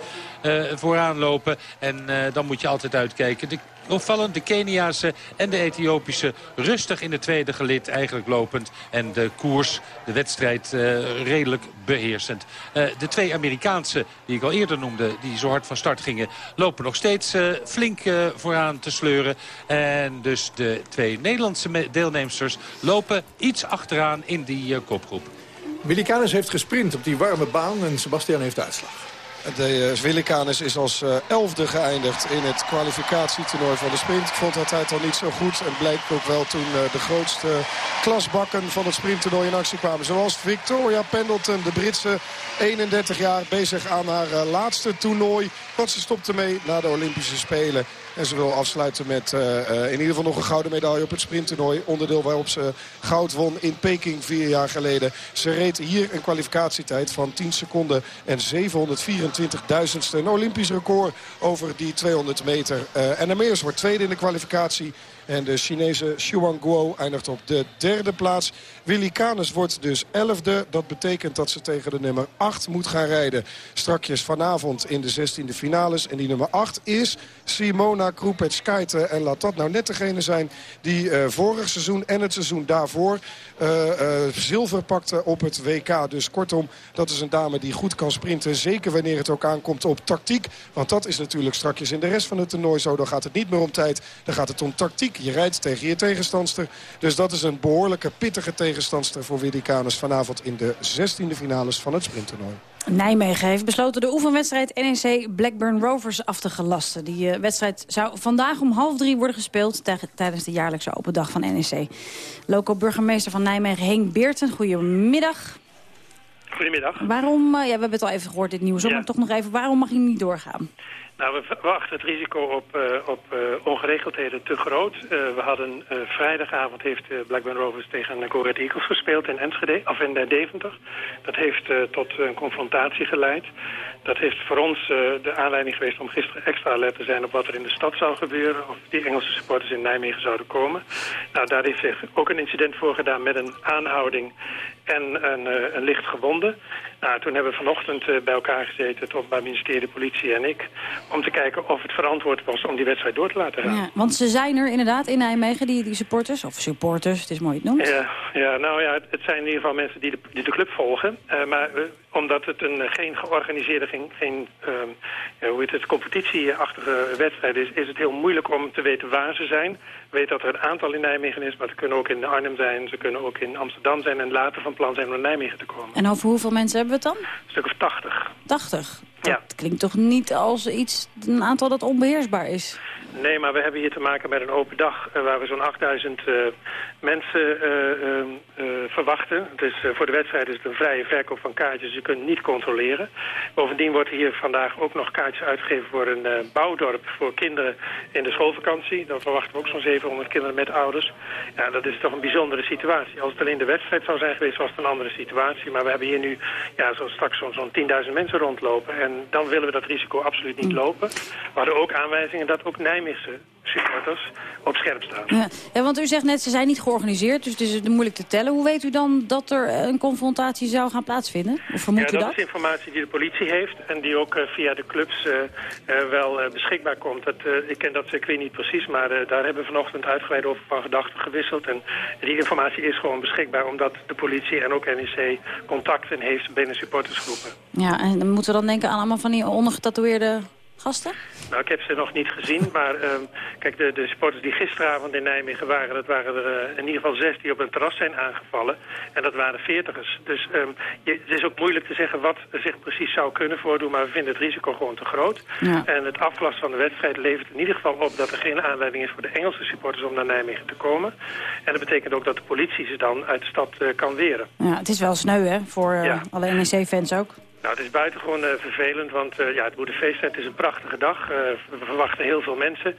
Speaker 11: vooraan lopen. En dan moet je altijd uitkijken. De opvallend. De Keniaanse en de Ethiopische rustig in de tweede gelid eigenlijk lopend. En de koers, de wedstrijd uh, redelijk beheersend. Uh, de twee Amerikaanse, die ik al eerder noemde, die zo hard van start gingen... lopen nog steeds uh, flink vooraan te sleuren. En dus de twee Nederlandse deelnemsters lopen iets achteraan in die kopgroep.
Speaker 2: Willy heeft gesprint op die warme baan en Sebastian heeft uitslag.
Speaker 13: De uh, Zwillikanus is als uh, elfde geëindigd in het kwalificatietoernooi van de sprint. Ik vond dat het al niet zo goed. En blijkt ook wel toen uh, de grootste klasbakken van het sprinttoernooi in actie kwamen. Zoals Victoria Pendleton, de Britse 31 jaar, bezig aan haar laatste toernooi. Want ze stopte mee na de Olympische Spelen. En ze wil afsluiten met uh, uh, in ieder geval nog een gouden medaille op het sprinttoernooi. Onderdeel waarop ze goud won in Peking vier jaar geleden. Ze reed hier een kwalificatietijd van 10 seconden en 724.000ste. Een Olympisch record over die 200 meter. Uh, en Meers wordt tweede in de kwalificatie. En de Chinese Xuan Guo eindigt op de derde plaats. Willy Canes wordt dus elfde. Dat betekent dat ze tegen de nummer 8 moet gaan rijden. Strakjes vanavond in de 16e finales. En die nummer 8 is Simona Krupetskaite. En laat dat nou net degene zijn die uh, vorig seizoen en het seizoen daarvoor... Uh, uh, zilver pakte op het WK. Dus kortom, dat is een dame die goed kan sprinten. Zeker wanneer het ook aankomt op tactiek. Want dat is natuurlijk strakjes in de rest van het toernooi zo. Dan gaat het niet meer om tijd. Dan gaat het om tactiek. Je rijdt tegen je tegenstandster. Dus dat is een behoorlijke pittige tegenstandster voor Willy Canes vanavond in de 16e finales van het sprinttoernooi.
Speaker 3: Nijmegen heeft besloten de oefenwedstrijd NEC Blackburn Rovers af te gelasten. Die uh, wedstrijd zou vandaag om half drie worden gespeeld... tijdens de jaarlijkse open dag van NEC. Local burgemeester van Nijmegen Henk Beerten, goedemiddag.
Speaker 23: Goedemiddag.
Speaker 3: Waarom, uh, ja, we hebben het al even gehoord dit nieuws, ja. maar toch nog even, waarom mag hij niet doorgaan?
Speaker 23: Nou, we wachten het risico op, uh, op uh, ongeregeldheden te groot. Uh, we hadden vrijdagavond heeft Blackburn Rovers tegen Red Eagles gespeeld in Enschede, of in Deventer. Dat heeft tot een confrontatie geleid. Dat heeft voor ons de aanleiding geweest om gisteren extra alert te zijn op wat er in de stad zou gebeuren. Of die Engelse supporters in Nijmegen zouden komen. Nou, daar heeft zich ook een incident voor gedaan met een aanhouding en een, een licht gewonde. Nou, toen hebben we vanochtend bij elkaar gezeten, het Openbaar Ministerie, de politie en ik om te kijken of het verantwoord was om die wedstrijd door te laten gaan.
Speaker 3: Ja, want ze zijn er inderdaad in Nijmegen, die, die supporters, of supporters, het is mooi het noemt.
Speaker 23: Ja, ja, nou ja, het zijn in ieder geval mensen die de, die de club volgen. Uh, maar uh, omdat het een, geen georganiseerde, geen, geen uh, hoe heet het, competitieachtige wedstrijd is, is het heel moeilijk om te weten waar ze zijn. We weten dat er een aantal in Nijmegen is, maar ze kunnen ook in Arnhem zijn, ze kunnen ook in Amsterdam zijn en later van plan zijn om naar Nijmegen te komen.
Speaker 3: En over hoeveel mensen hebben we het dan?
Speaker 23: Een stuk of tachtig.
Speaker 3: 80? Dat ja. klinkt toch niet als iets, een aantal dat onbeheersbaar is?
Speaker 23: Nee, maar we hebben hier te maken met een open dag uh, waar we zo'n 8000 uh, mensen uh, verwachten. Dus voor de wedstrijd is het een vrije verkoop van kaartjes, dus je kunt niet controleren. Bovendien wordt hier vandaag ook nog kaartjes uitgegeven voor een bouwdorp voor kinderen in de schoolvakantie. Dan verwachten we ook zo'n 700 kinderen met ouders. Ja, dat is toch een bijzondere situatie. Als het alleen de wedstrijd zou zijn geweest, was het een andere situatie. Maar we hebben hier nu ja, zo straks zo'n zo 10.000 mensen rondlopen. En dan willen we dat risico absoluut niet lopen. We hadden ook aanwijzingen dat ook Nijmegen supporters op scherp staan.
Speaker 3: Ja. ja, want u zegt net, ze zijn niet georganiseerd, dus het is moeilijk te tellen. Hoe weet u dan dat er een confrontatie zou gaan plaatsvinden? Of vermoedt
Speaker 23: ja,
Speaker 3: u dat?
Speaker 23: dat is informatie die de politie heeft en die ook uh, via de clubs uh, uh, wel beschikbaar komt. Dat, ik ken dat circuit niet precies, maar daar hebben we vanochtend uitgebreid over van gedachten gewisseld. En die informatie is gewoon beschikbaar omdat de politie en ook NEC contacten heeft binnen supportersgroepen.
Speaker 3: Ja, en dan moeten we dan denken aan allemaal van die ondergetatoeëerde gasten?
Speaker 23: Nou, ik heb ze nog niet gezien, maar uh, kijk, de, de supporters die gisteravond in Nijmegen waren, dat waren er uh, in ieder geval zes die op een terras zijn aangevallen. En dat waren veertigers. Dus um, je, het is ook moeilijk te zeggen wat zich precies zou kunnen voordoen, maar we vinden het risico gewoon te groot.
Speaker 3: Ja.
Speaker 23: En het afgelast van de wedstrijd levert in ieder geval op dat er geen aanleiding is voor de Engelse supporters om naar Nijmegen te komen. En dat betekent ook dat de politie ze dan uit de stad uh, kan weren.
Speaker 3: Ja, het is wel sneu, hè, voor ja. alle NEC-fans ook.
Speaker 23: Nou, het is buitengewoon uh, vervelend, want uh, ja, het Boedapest is een prachtige dag. Uh, we verwachten heel veel mensen.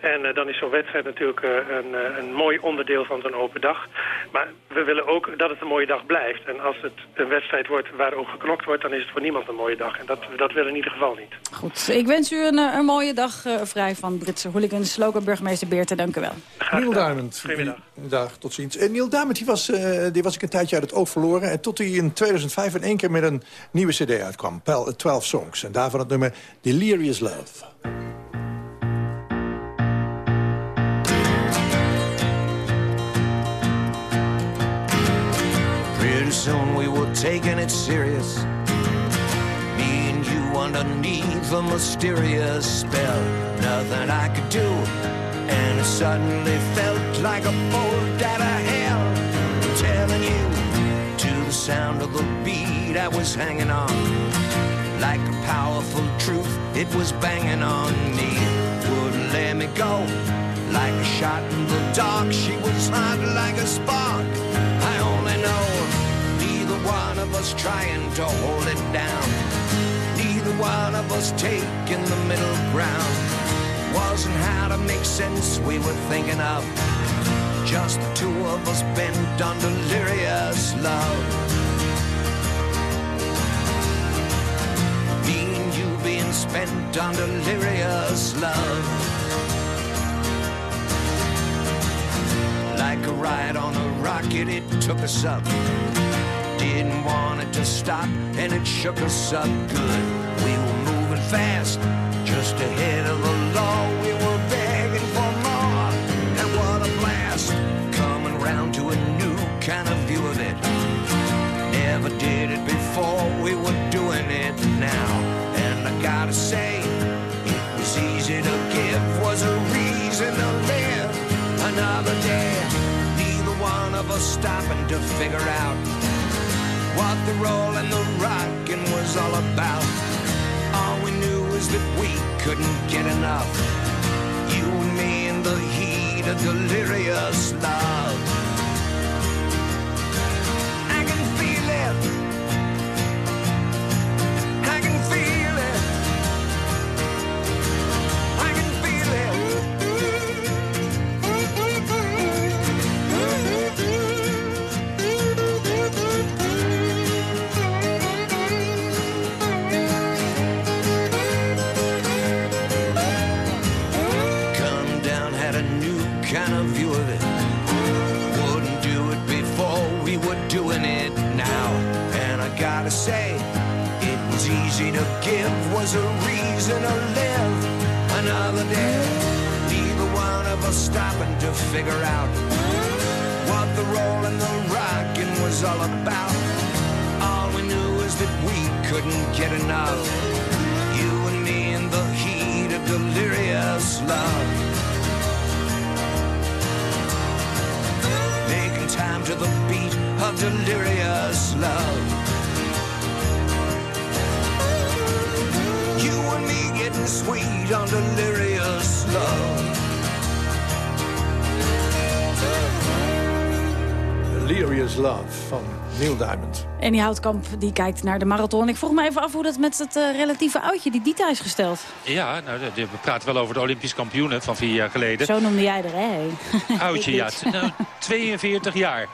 Speaker 23: En dan is zo'n wedstrijd natuurlijk een, een mooi onderdeel van zo'n open dag. Maar we willen ook dat het een mooie dag blijft. En als het een wedstrijd wordt waar ook geknokt wordt, dan is het voor niemand een mooie dag. En dat, dat willen we in ieder geval niet.
Speaker 3: Goed, ik wens u een, een mooie dag vrij van Britse hooligans. Local burgemeester Beerten, dank u wel.
Speaker 2: Neil Diamond.
Speaker 23: Goedemiddag.
Speaker 2: Dag, tot ziens. En Neil Diamond, die was, die was ik een tijdje uit het oog verloren. En tot hij in 2005 in één keer met een nieuwe cd uitkwam. 12 songs. En daarvan het nummer Delirious Love.
Speaker 24: Pretty soon we were taking it serious. Me and you underneath a mysterious spell. Nothing I could do. And it suddenly felt like a bolt out of hell. Sound of the beat I was hanging on. Like a powerful truth, it was banging on me. Wouldn't let me go. Like a shot in the dark, she was hot like a spark. I only know neither one of us trying to hold it down. Neither one of us taking the middle ground. Wasn't how to make sense we were thinking of. Just the two of us bent on delirious love. Spent on delirious love. Like a ride on a rocket, it took us up. Didn't want it to stop, and it shook us up good. We were moving fast, just ahead of the law. Another day. Neither one of us stopping to figure out what the roll and the rocking was all about. All we knew is that we couldn't get enough. You and me in the heat of delirious love. Gotta say, it was easy to give, was a reason to live another day. Neither one of us stopping to figure out what the roll and the rocking was all about. All we knew is that we couldn't get enough. You and me in the heat of delirious love. Making time to the beat of delirious love. On delirious love.
Speaker 2: Delirious Love van Neil Diamond.
Speaker 3: En die Houtkamp die kijkt naar de marathon. Ik vroeg me even af hoe dat met het eh, relatieve oudje die Dita is gesteld.
Speaker 11: Ja, nou, de- de- we praten wel over de Olympisch kampioenen van vier jaar geleden.
Speaker 3: Zo noemde jij er, hè?
Speaker 11: Oudje, ja. t- Nou, 42 jaar.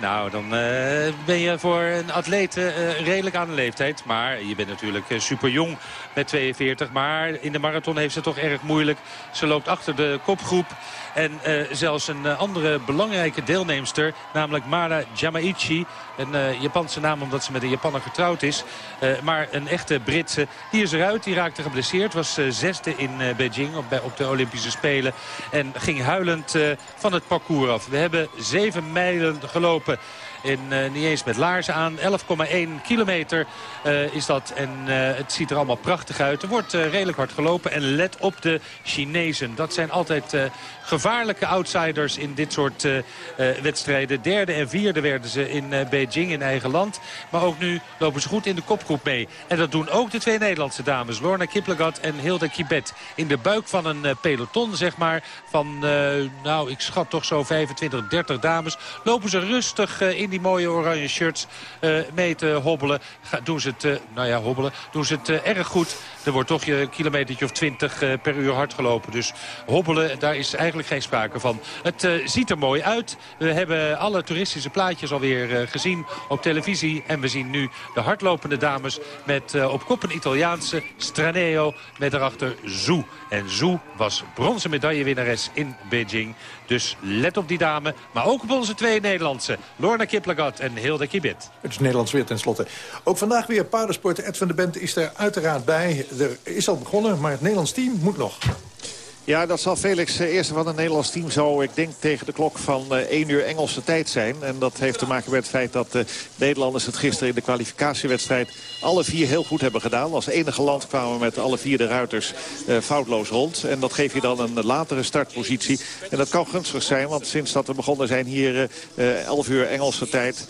Speaker 11: Nou, dan eh, ben je voor een atleet eh, redelijk aan de leeftijd. Maar je bent natuurlijk eh, super jong met 42. Maar in de marathon heeft ze toch erg moeilijk. Ze loopt achter de kopgroep. En zelfs een andere belangrijke deelnemster, namelijk Mara Jamaichi. Een Japanse naam omdat ze met een Japanner getrouwd is. Maar een echte Britse, die is eruit. Die raakte geblesseerd. Was zesde in Beijing op, op de Olympische Spelen. En ging huilend van het parcours af. We hebben zeven mijlen gelopen. lopen. En eh, niet eens met laarzen aan. 11,1 kilometer eh, is dat. En eh, het ziet er allemaal prachtig uit. Er wordt redelijk hard gelopen. En let op de Chinezen. Dat zijn altijd gevaarlijke outsiders in dit soort wedstrijden. Derde en vierde werden ze in Beijing in eigen land. Maar ook nu lopen ze goed in de kopgroep mee. En dat doen ook de twee Nederlandse dames. Lorna Kiplagat en Hilda Kibet. In de buik van een peloton, zeg maar. Van, nou, ik schat toch zo 25, 30 dames. Lopen ze rustig in
Speaker 25: die mooie oranje shirts uh, mee te hobbelen. Ga, doen ze het, uh, nou ja, hobbelen. Doen ze het uh, erg goed. Er wordt toch een kilometertje of 20 per uur hard gelopen. Dus hobbelen, daar is eigenlijk geen sprake van. Het ziet er mooi uit. We hebben alle toeristische plaatjes alweer gezien op televisie. En we zien nu de hardlopende dames met op kop een Italiaanse Straneo. Met daarachter Zoe. En Zoe was bronzen medaillewinnares in Beijing. Dus let op die dame. Maar ook op onze twee Nederlandse. Lorna Kiplagat en Hilde Kibit.
Speaker 2: Het is Nederlands weer tenslotte. Ook vandaag weer paardensporten. Ed van de Bent is er uiteraard bij. Er is al begonnen, maar het Nederlands team moet nog.
Speaker 26: Ja, dat zal Felix eh, eerste van het Nederlands team zo, ik denk tegen de klok van 1 eh, uur Engelse tijd zijn. En dat heeft te maken met het feit dat de eh, Nederlanders het gisteren in de kwalificatiewedstrijd alle vier heel goed hebben gedaan. Als enige land kwamen met alle vier de ruiters foutloos rond. En dat geeft je dan een latere startpositie. En dat kan gunstig zijn, want sinds dat we begonnen zijn hier 11 uur Engelse tijd...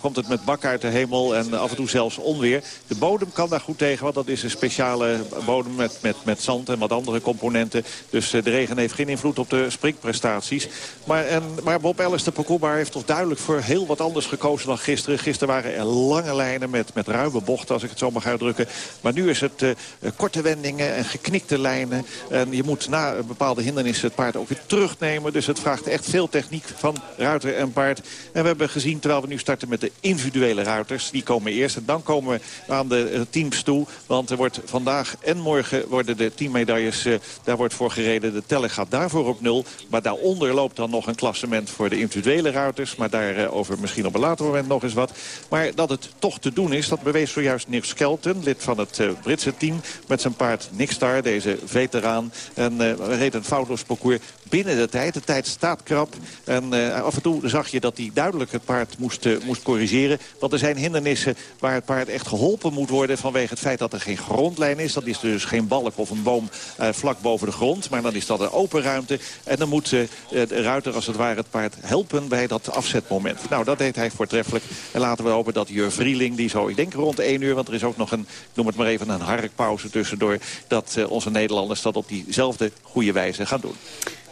Speaker 26: komt het met bak uit de hemel en af en toe zelfs onweer. De bodem kan daar goed tegen, want dat is een speciale bodem met, met, met zand en wat andere componenten. Dus eh, de regen heeft geen invloed op de springprestaties. Maar, en, maar Bob Ellis, de parcoursbaar, heeft toch duidelijk voor heel wat anders gekozen dan gisteren. Gisteren waren er lange lijnen met, met ruime bochten, als ik het zo mag uitdrukken. Maar nu is het uh, korte wendingen en geknikte lijnen. En je moet na bepaalde hindernissen het paard ook weer terugnemen. Dus het vraagt echt veel techniek van ruiter en paard. En we hebben gezien, terwijl we nu starten met de individuele ruiters. Die komen eerst en dan komen we aan de teams toe. Want er wordt vandaag en morgen worden de teammedailles... Uh, daar wordt voor gereden. De teller gaat daarvoor op nul. Maar daaronder loopt dan nog een klassement voor de individuele ruiters. Maar daarover misschien op een later moment nog eens wat. Maar dat het toch te doen is, dat bewees zojuist Nick Skelton... lid van het uh, Britse team, met zijn paard Nickstar, deze veteraan. En uh, reed een foutloos parcours binnen de tijd. De tijd staat krap. En uh, af en toe zag je dat hij duidelijk het paard moest, uh, moest corrigeren. Want er zijn hindernissen waar het paard echt geholpen moet worden... vanwege het feit dat er geen grondlijn is. Dat is dus geen balk of een boom uh, vlak boven de grond. Maar dan is dat een open ruimte. En dan moet de ruiter als het ware het paard helpen bij dat afzetmoment. Nou, dat deed hij voortreffelijk. En laten we hopen dat Jur Vrieling, die zo, ik denk rond 1 uur... want er is ook nog een, noem het maar even, een harkpauze tussendoor... dat onze Nederlanders dat op diezelfde goede wijze gaan doen.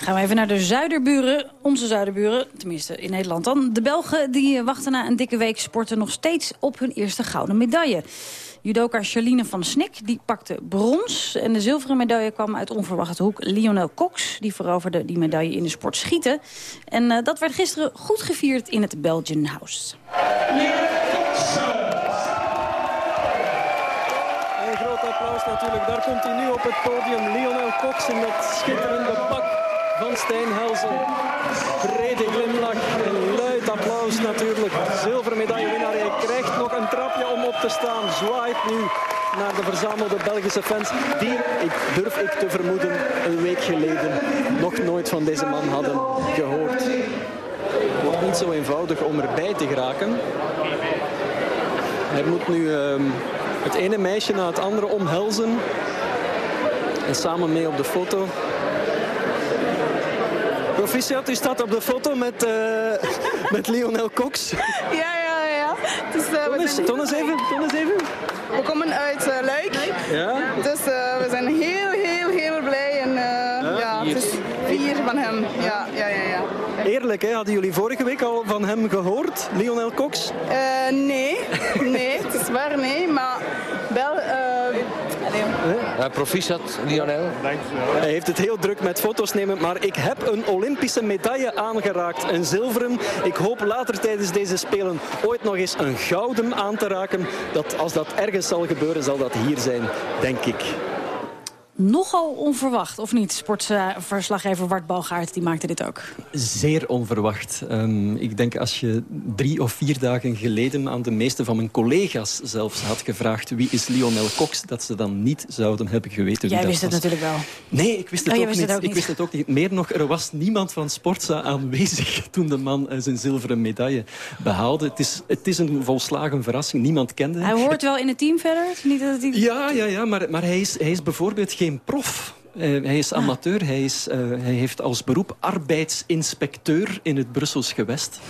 Speaker 3: Gaan we even naar de zuiderburen, onze zuiderburen, tenminste in Nederland dan. De Belgen die wachten na een dikke week sporten nog steeds op hun eerste gouden medaille. Judoka Charline van Snik die pakte brons. En de zilveren medaille kwam uit onverwachte hoek Lionel Cox. Die veroverde die medaille in de sport schieten. En uh, dat werd gisteren goed gevierd in het Belgian House.
Speaker 27: Een groot applaus natuurlijk. Daar komt hij nu op het podium. Lionel Cox in dat schitterende pak van Steenhelzen. Brede glimlach en luid applaus natuurlijk. Zilveren medaillewinnaar. Hij krijgt nog een trapje om op te staan. Zwaait nu naar de verzamelde Belgische fans. Die, ik, durf ik te vermoeden, een week geleden nog nooit van deze man hadden gehoord. Het wordt niet zo eenvoudig om erbij te geraken. Hij moet nu uh, het ene meisje na het andere omhelzen. En samen mee op de foto. Proficiat, u staat op de foto met, uh, met Lionel Cox.
Speaker 28: Ja, ja, ja. Dus,
Speaker 27: eens, eens even, toon eens even.
Speaker 28: We komen uit uh, Luik.
Speaker 27: Ja.
Speaker 28: Dus we zijn heel, heel, heel blij. En ja, ja het is vier van hem. Ja, ja, ja, ja.
Speaker 27: Eerlijk, hè? hadden jullie vorige week al van hem gehoord, Lionel Cox?
Speaker 28: nee, nee, het is waar, nee. Maar.
Speaker 29: Uh, proficiat, Lionel.
Speaker 27: Hij heeft het heel druk met foto's nemen, maar ik heb een Olympische medaille aangeraakt. Een zilveren. Ik hoop later tijdens deze Spelen ooit nog eens een gouden aan te raken. Dat, als dat ergens zal gebeuren, zal dat hier zijn, denk ik.
Speaker 3: Nogal onverwacht, of niet? Sportverslaggever Wart Balgaard die maakte dit ook.
Speaker 27: Zeer onverwacht. Um, ik denk als je drie of vier dagen geleden aan de meeste van mijn collega's zelfs had gevraagd wie is Lionel Cox, dat ze dan niet zouden hebben geweten
Speaker 3: Jij
Speaker 27: wie
Speaker 3: wist
Speaker 27: dat
Speaker 3: het natuurlijk wel.
Speaker 27: Nee, ik wist het,
Speaker 3: oh,
Speaker 27: ook,
Speaker 3: wist
Speaker 27: niet.
Speaker 3: het ook niet.
Speaker 27: Ik wist het ook niet. Meer nog, er was niemand van Sportza aanwezig toen de man uh, zijn zilveren medaille behaalde. Het is, het is een volslagen verrassing. Niemand kende hem.
Speaker 3: Hij hoort wel in het team verder? Niet dat hij...
Speaker 27: Ja, ja, ja maar, maar hij, is, hij is bijvoorbeeld geen prof. Uh, hij is amateur. Hij, is, uh, hij heeft als beroep arbeidsinspecteur in het Brussels gewest.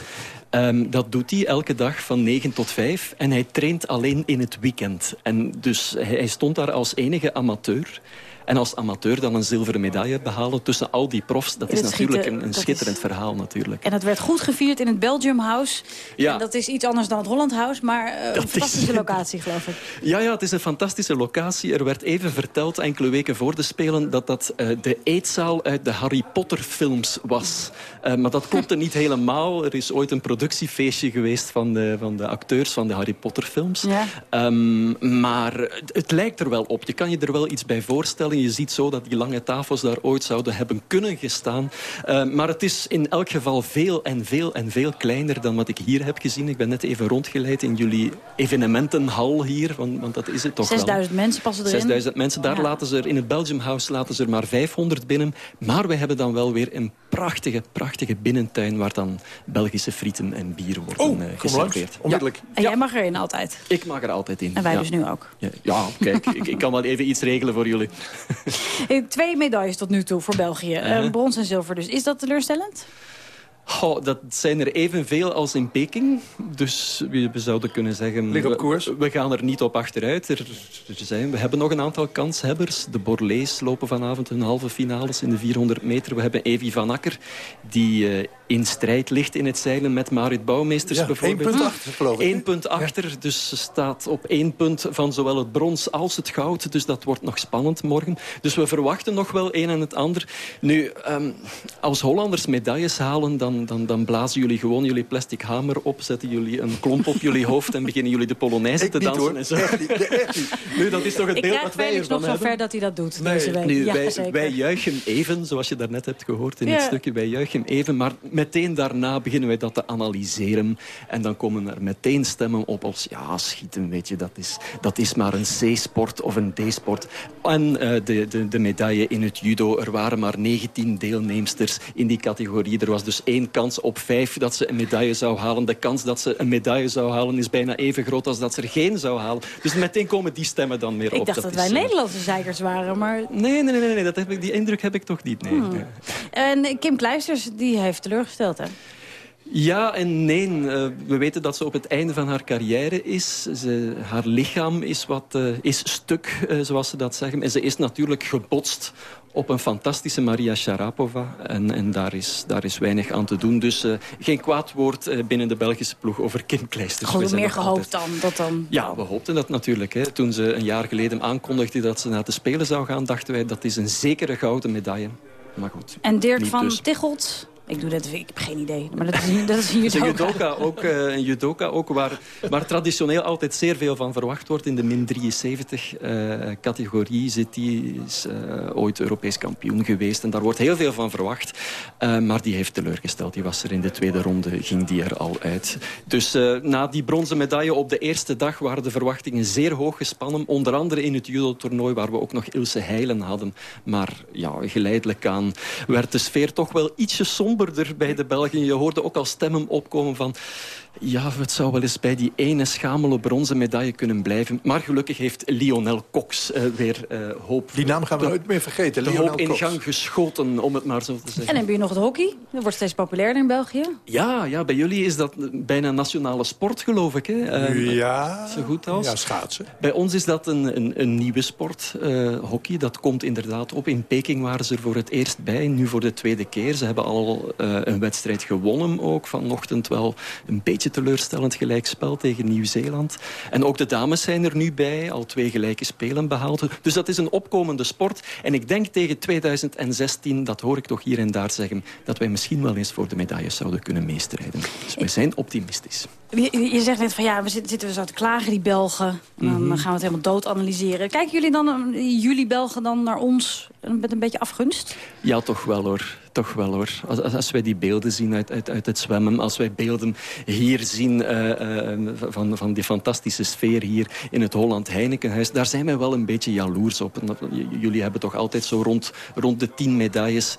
Speaker 27: Um, dat doet hij elke dag van 9 tot 5. En hij traint alleen in het weekend. En dus hij stond daar als enige amateur.
Speaker 30: En als amateur dan een zilveren medaille behalen tussen al die profs... dat is natuurlijk een, een schitterend
Speaker 3: is-
Speaker 30: verhaal natuurlijk.
Speaker 3: En dat werd goed gevierd in het Belgium House.
Speaker 30: Ja.
Speaker 3: En dat is iets anders dan het Holland House, maar eh, een
Speaker 30: is-
Speaker 3: fantastische locatie, geloof ik.
Speaker 30: Ja, ja, het is een fantastische locatie. Er werd even verteld, enkele weken voor de Spelen... dat dat eh, de eetzaal uit de Harry Potter films was. Eh, maar dat klopte niet helemaal. Er is ooit een productiefeestje geweest van de, van de acteurs van de Harry Potter films.
Speaker 3: Ja.
Speaker 30: Ehm, maar het lijkt er wel op. Je kan je er wel iets bij voorstellen. Je ziet zo dat die lange tafels daar ooit zouden hebben kunnen gestaan. Eh, maar het is in elk geval veel en veel en veel kleiner dan wat ik hier heb gezien. Ik ben net even rondgeleid in jullie evenementenhal hier. Want, want dat is het toch wel.
Speaker 3: 6000 mensen passen erin.
Speaker 30: 6000 mensen. Daar
Speaker 3: Ja.
Speaker 30: laten ze er in het Belgium House laten ze er maar 500 binnen. Maar we hebben dan wel weer een prachtige, prachtige binnentuin... waar dan Belgische frieten en bier worden
Speaker 2: Oh,
Speaker 30: eh, geserveerd.
Speaker 2: Onmiddellijk.
Speaker 3: En jij mag erin altijd.
Speaker 30: Ik mag er altijd in.
Speaker 3: En wij
Speaker 30: ja.
Speaker 3: dus nu ook.
Speaker 30: Ja, ja, kijk, ik, ik kan wel even iets regelen voor jullie.
Speaker 3: Twee medailles tot nu toe voor België.
Speaker 30: Uh-huh.
Speaker 3: brons en zilver dus. Is dat teleurstellend?
Speaker 30: Goh, dat zijn er evenveel als in Peking. Dus we, zouden kunnen zeggen...
Speaker 2: Ligt op
Speaker 30: we-
Speaker 2: koers.
Speaker 30: We, gaan er niet op achteruit. Er, er zijn, we hebben nog een aantal kanshebbers. De Borlees lopen vanavond hun halve finales in de 400 meter. We hebben Evi van Akker, die eh, in strijd ligt in het zeilen met Marit Bouwmeesters
Speaker 2: Ja,
Speaker 30: bijvoorbeeld.
Speaker 2: één punt achter, geloof ik, hè?
Speaker 30: Eén punt achter, dus ze staat op één punt van zowel het brons als het goud. Dus dat wordt nog spannend morgen. Dus we verwachten nog wel een en het ander. Nu, ehm, als Hollanders medailles halen, dan, dan, dan blazen jullie gewoon jullie plastic hamer op, zetten jullie een klomp op jullie hoofd en beginnen jullie de Polonaise
Speaker 2: Ik
Speaker 30: te dansen. En zo.
Speaker 2: Echt niet, echt niet.
Speaker 30: Nu, dat is toch het
Speaker 3: Ik
Speaker 30: beeld
Speaker 3: krijg
Speaker 30: dat wij ervan
Speaker 3: nog
Speaker 30: hebben.
Speaker 3: zover dat hij dat doet
Speaker 2: Nee.
Speaker 3: deze week.
Speaker 30: Nu,
Speaker 3: ja,
Speaker 30: wij, juichen even, zoals je daarnet hebt gehoord in het stukje. Wij juichen even, maar meteen daarna beginnen wij dat te analyseren. En dan komen er meteen stemmen op als... Ja, schieten, weet je, dat is, dat is maar een C-sport of een D-sport. En eh, de, de, de medaille in het judo. Er waren maar 19 deelnemsters in die categorie. Er was dus één kans op vijf dat ze een medaille zou halen. De kans dat ze een medaille zou halen is bijna even groot als dat ze er geen zou halen. Dus meteen komen die stemmen dan weer op.
Speaker 3: Ik dacht dat, wij
Speaker 30: eh,
Speaker 3: Nederlandse zeikers waren, maar...
Speaker 30: Nee, nee, nee, nee dat heb ik, die indruk heb ik toch niet. Nee.
Speaker 3: Hmm. En Kim Kleisters, die heeft teleurgesteld, hè?
Speaker 30: Ja en nee. Eh, we weten dat ze op het einde van haar carrière is. Ze, haar lichaam is, wat, eh, is stuk, eh, zoals ze dat zeggen. En ze is natuurlijk gebotst op een fantastische Maria Sharapova. En, en daar, is, daar is weinig aan te doen. Dus eh, geen kwaad woord eh, binnen de Belgische ploeg over Kim Kleisters. We
Speaker 3: Gewoon meer
Speaker 30: altijd-
Speaker 3: gehoopt dan. Dat dan.
Speaker 30: Ja, we hoopten dat natuurlijk. Hè. Toen ze een jaar geleden aankondigde dat ze naar de Spelen zou gaan... dachten wij dat is een zekere gouden medaille. Maar goed.
Speaker 3: En Dirk van
Speaker 30: dus.
Speaker 3: Tichelt... Ik doe dat, ik heb geen idee. Maar dat is, dat is een
Speaker 30: Het is een
Speaker 3: judoka.
Speaker 30: judoka ook, eh, een judoka ook waar, waar traditioneel altijd zeer veel van verwacht wordt. In de min 73 eh, categorie zit die, is eh, ooit Europees kampioen geweest. En daar wordt heel veel van verwacht. Maar die heeft teleurgesteld. Die was er in de tweede ronde, ging die er al uit. Dus na die bronzen medaille op de eerste dag waren de verwachtingen zeer hoog gespannen. Onder andere in het judo-toernooi waar we ook nog Ilse Heilen hadden. Maar ja, geleidelijk aan werd de sfeer toch wel ietsje somberder bij de Belgen. Je hoorde ook al stemmen opkomen van... Ja, het zou wel eens bij die ene schamele bronzen medaille kunnen blijven. Maar gelukkig heeft Lionel Cox eh, weer eh, hoop...
Speaker 2: Die naam gaan we
Speaker 30: de-
Speaker 2: nooit meer vergeten.
Speaker 30: De
Speaker 2: Lionel
Speaker 30: hoop in
Speaker 2: Cox.
Speaker 30: gang geschoten, om het maar zo te
Speaker 3: En
Speaker 30: zeggen.
Speaker 3: dan heb je nog het hockey. Dat wordt steeds populairder in België.
Speaker 30: Ja, ja, bij jullie is dat bijna nationale sport, geloof ik. Hè? Eh,
Speaker 2: Ja,
Speaker 30: zo goed als.
Speaker 2: ja, schaatsen.
Speaker 30: Bij ons is dat een, een, een nieuwe sport, eh, hockey. Dat komt inderdaad op. In Peking waren ze er voor het eerst bij, nu voor de tweede keer. Ze hebben al eh, een wedstrijd gewonnen ook. Vanochtend wel een beetje teleurstellend gelijkspel tegen Nieuw-Zeeland. En ook de dames zijn er nu bij, al twee gelijke spelen behaald. Dus dat is een opkomende sport. En ik denk tegen 2016, dat hoor ik toch hier en daar zeggen... dat wij misschien wel eens voor de medailles zouden kunnen meestrijden. Dus wij zijn optimistisch.
Speaker 3: Je, je zegt net van ja, we zitten, we zo te klagen, die Belgen. En dan
Speaker 30: Mhm.
Speaker 3: gaan we het helemaal dood analyseren. Kijken jullie dan, jullie Belgen, dan naar ons met een beetje afgunst?
Speaker 30: Ja, toch wel hoor. Toch wel hoor. Als, als, wij die beelden zien uit, uit, uit het zwemmen, als wij beelden hier zien eh, eh, van, van die fantastische sfeer hier in het Holland Heinekenhuis, daar zijn wij wel een beetje jaloers op. Jullie hebben toch altijd zo rond, rond de tien medailles.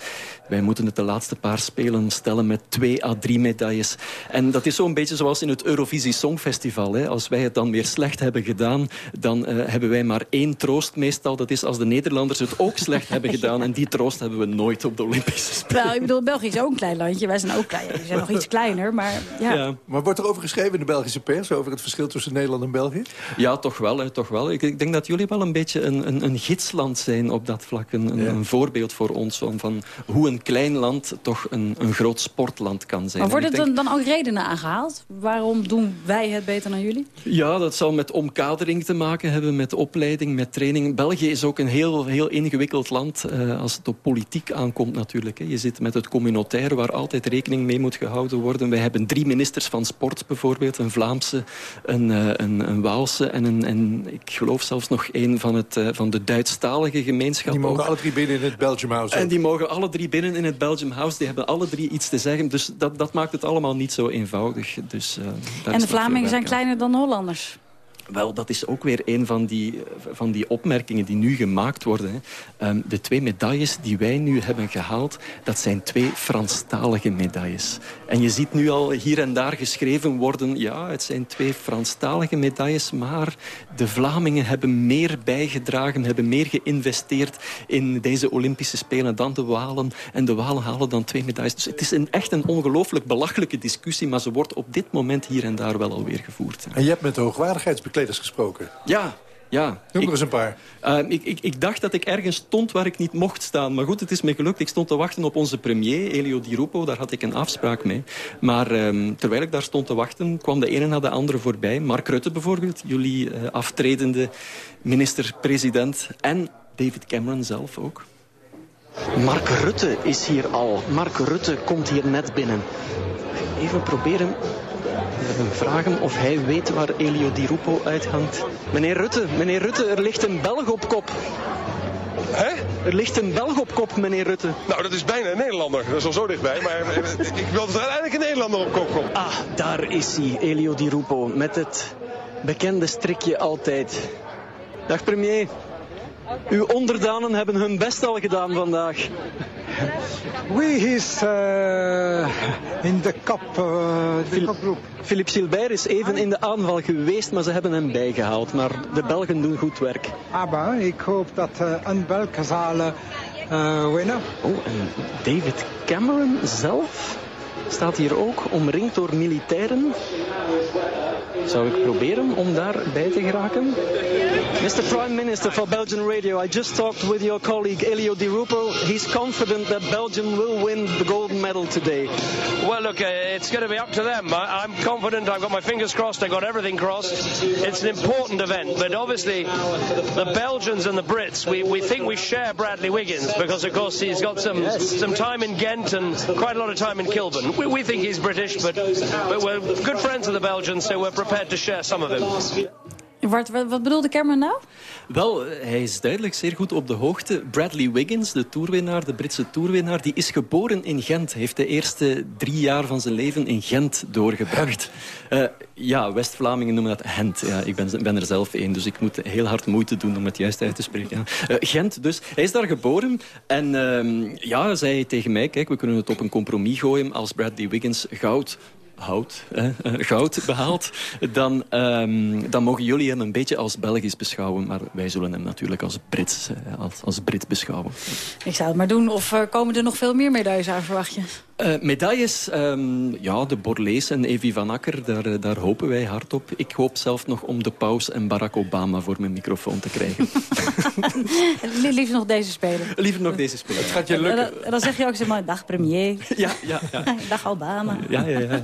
Speaker 30: Wij moeten het de laatste paar spelen stellen met twee à drie medailles. En dat is zo'n beetje zoals in het Eurovisie Songfestival. Hè. Als wij het dan weer slecht hebben gedaan, dan eh, hebben wij maar één troost meestal. Dat is als de Nederlanders het ook slecht hebben gedaan. En die troost hebben we nooit op de Olympische Spelen.
Speaker 3: Ik bedoel, België is ook een klein landje. Wij zijn ook klein. We zijn nog iets kleiner, maar ja.
Speaker 2: Maar wordt er over geschreven in de Belgische pers... over het verschil tussen Nederland en België?
Speaker 30: Ja, toch wel. Hè, toch wel. Ik, ik denk dat jullie wel een beetje een, een, een gidsland zijn op dat vlak. Een, een, een voorbeeld voor ons van, van hoe een klein land toch een, een groot sportland kan zijn.
Speaker 3: Maar worden er
Speaker 30: denk-
Speaker 3: dan ook redenen aangehaald? Waarom doen wij het beter dan jullie?
Speaker 30: Ja, dat zal met omkadering te maken hebben, met opleiding, met training. België is ook een heel, heel ingewikkeld land eh, als het op politiek aankomt natuurlijk. Hè. Je zit met het communautaire waar altijd rekening mee moet gehouden worden. Wij hebben drie ministers van sport bijvoorbeeld. Een Vlaamse, een, eh, een, een Waalse en, een, en ik geloof zelfs nog één van, het, eh, van de Duitsstalige gemeenschap.
Speaker 2: Die mogen
Speaker 30: ook.
Speaker 2: alle drie binnen in het Belgium House.
Speaker 30: En die mogen alle drie binnen in het Belgium House. Die hebben alle drie iets te zeggen. Dus dat, dat maakt het allemaal niet zo eenvoudig. Dus, eh,
Speaker 3: En de Vlamingen zijn kleiner dan de Hollanders.
Speaker 30: Wel, dat is ook weer een van die, van die opmerkingen die nu gemaakt worden. Hè. Ehm, de twee medailles die wij nu hebben gehaald, dat zijn twee Franstalige medailles. En je ziet nu al hier en daar geschreven worden... ja, het zijn twee Franstalige medailles, maar de Vlamingen hebben meer bijgedragen... hebben meer geïnvesteerd in deze Olympische Spelen dan de Walen. En de Walen halen dan twee medailles. Dus het is een, echt een ongelooflijk belachelijke discussie... maar ze wordt op dit moment hier en daar wel alweer gevoerd.
Speaker 2: En je hebt met de gesproken.
Speaker 30: Ja, ja.
Speaker 2: Noem er eens een paar.
Speaker 30: Uh, ik, ik, ik dacht dat ik ergens stond waar ik niet mocht staan. Maar goed, het is me gelukt. Ik stond te wachten op onze premier, Elio Di Rupo. Daar had ik een afspraak mee. Maar um, terwijl ik daar stond te wachten, kwam de ene na de andere voorbij. Mark Rutte bijvoorbeeld, jullie uh, aftredende minister-president. En David Cameron zelf ook.
Speaker 27: Mark Rutte is hier al. Mark Rutte komt hier net binnen. Even proberen hem vragen of hij weet waar Elio Di Rupo uithangt. Meneer Rutte, meneer Rutte, er ligt een Belg op kop.
Speaker 31: Hè?
Speaker 27: Er ligt een Belg op kop, meneer Rutte.
Speaker 31: Nou, dat is bijna een Nederlander. Dat is al zo dichtbij. Maar ik wil dat er uiteindelijk een Nederlander op kop komt.
Speaker 27: Ah, daar is hij, Elio Di Rupo. Met het bekende strikje altijd. Dag premier. Uw onderdanen hebben hun best al gedaan vandaag.
Speaker 28: Wie is uh, in de kap, uh, de kopgroep?
Speaker 27: Philippe Gilbert is even in de aanval geweest, maar ze hebben hem bijgehaald. Maar de Belgen doen goed werk.
Speaker 28: Maar ik hoop dat uh, een Belg zal winnen.
Speaker 27: Oh, en David Cameron zelf staat hier ook, omringd door militairen. Zou ik proberen om daarbij te geraken? Mr. Prime Minister for Belgian Radio, I just talked with your colleague Elio Di Rupo. He's confident that Belgium will win the gold medal today.
Speaker 14: Well, look, uh, it's going to be up to them. I, I'm confident. I've got my fingers crossed. I've got everything crossed. It's an important event, but obviously the Belgians and the Brits, we, we think we share Bradley Wiggins because, of course, he's got some some time in Ghent and quite a lot of time in Kilburn. We, we think he's British, but but we're good friends of the Belgians, so we're prepared to share some of him.
Speaker 3: Wat, wat, bedoelde Cameron nou?
Speaker 30: Wel, hij is duidelijk zeer goed op de hoogte. Bradley Wiggins, de toerwinnaar, de Britse toerwinnaar... die is geboren in Gent. heeft de eerste drie jaar van zijn leven in Gent doorgebracht. Uh, ja, West-Vlamingen noemen dat Gent. Ja, ik ben, ben, er zelf één, dus ik moet heel hard moeite doen om het juist uit te spreken. Uh, Gent dus. Hij is daar geboren en uh, ja, zei tegen mij... kijk, we kunnen het op een compromis gooien als Bradley Wiggins goud hout, eh, goud behaalt, dan, um, dan mogen jullie hem een beetje als Belgisch beschouwen. Maar wij zullen hem natuurlijk als Brits, uh, als, als Brit beschouwen.
Speaker 3: Ik zou het maar doen. Of uh, komen er nog veel meer medailles aan, verwacht je?
Speaker 30: Uh, medailles, um, ja, de Borlees en Evi van Akker, daar, daar hopen wij hard op. Ik hoop zelf nog om de paus en Barack Obama voor mijn microfoon te krijgen.
Speaker 3: Liever nog deze spelen.
Speaker 30: Liever nog deze spelen.
Speaker 2: Het gaat je lukken.
Speaker 3: En dan, en dan zeg je ook, zeg maar, dag premier.
Speaker 30: Ja, ja, ja.
Speaker 3: dag Obama.
Speaker 30: Ja, ja, ja. ja.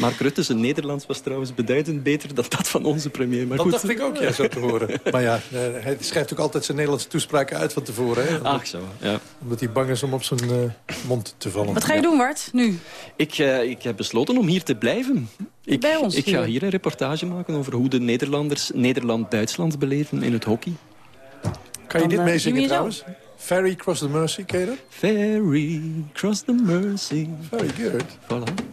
Speaker 30: Mark Rutte, zijn Nederlands was trouwens beduidend beter dan dat van onze premier. Maar
Speaker 2: dat
Speaker 30: goed.
Speaker 2: dacht ik ook, ja, zo te horen. Maar ja, hij schrijft ook altijd zijn Nederlandse toespraken uit van tevoren. Hè?
Speaker 30: Ach zo, ja.
Speaker 2: Omdat hij bang is om op zijn uh, mond te vallen.
Speaker 3: Wat ga je doen, Nu?
Speaker 30: Ik, uh, ik heb besloten om hier te blijven. Ik,
Speaker 3: Bij ons
Speaker 30: ik ga hier een reportage maken over hoe de Nederlanders Nederland-Duitsland beleven in het hockey.
Speaker 2: Kan je dit uh, meezingen trouwens? Ferry Cross the Mercy, ken je dat?
Speaker 30: Ferry Cross the Mercy.
Speaker 2: Very good.
Speaker 30: Voilà.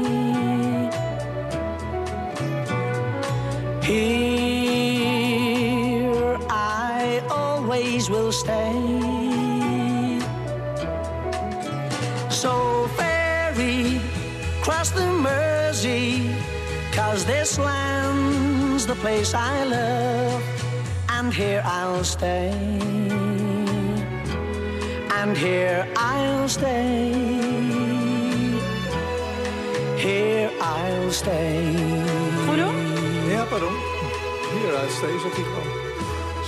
Speaker 32: always will stay. So ferry, cross the Mersey, cause this land's the place I love, and here I'll stay. And here I'll stay. Here I'll stay.
Speaker 2: Ja, pardon. Hier uit steeds zat hij gewoon.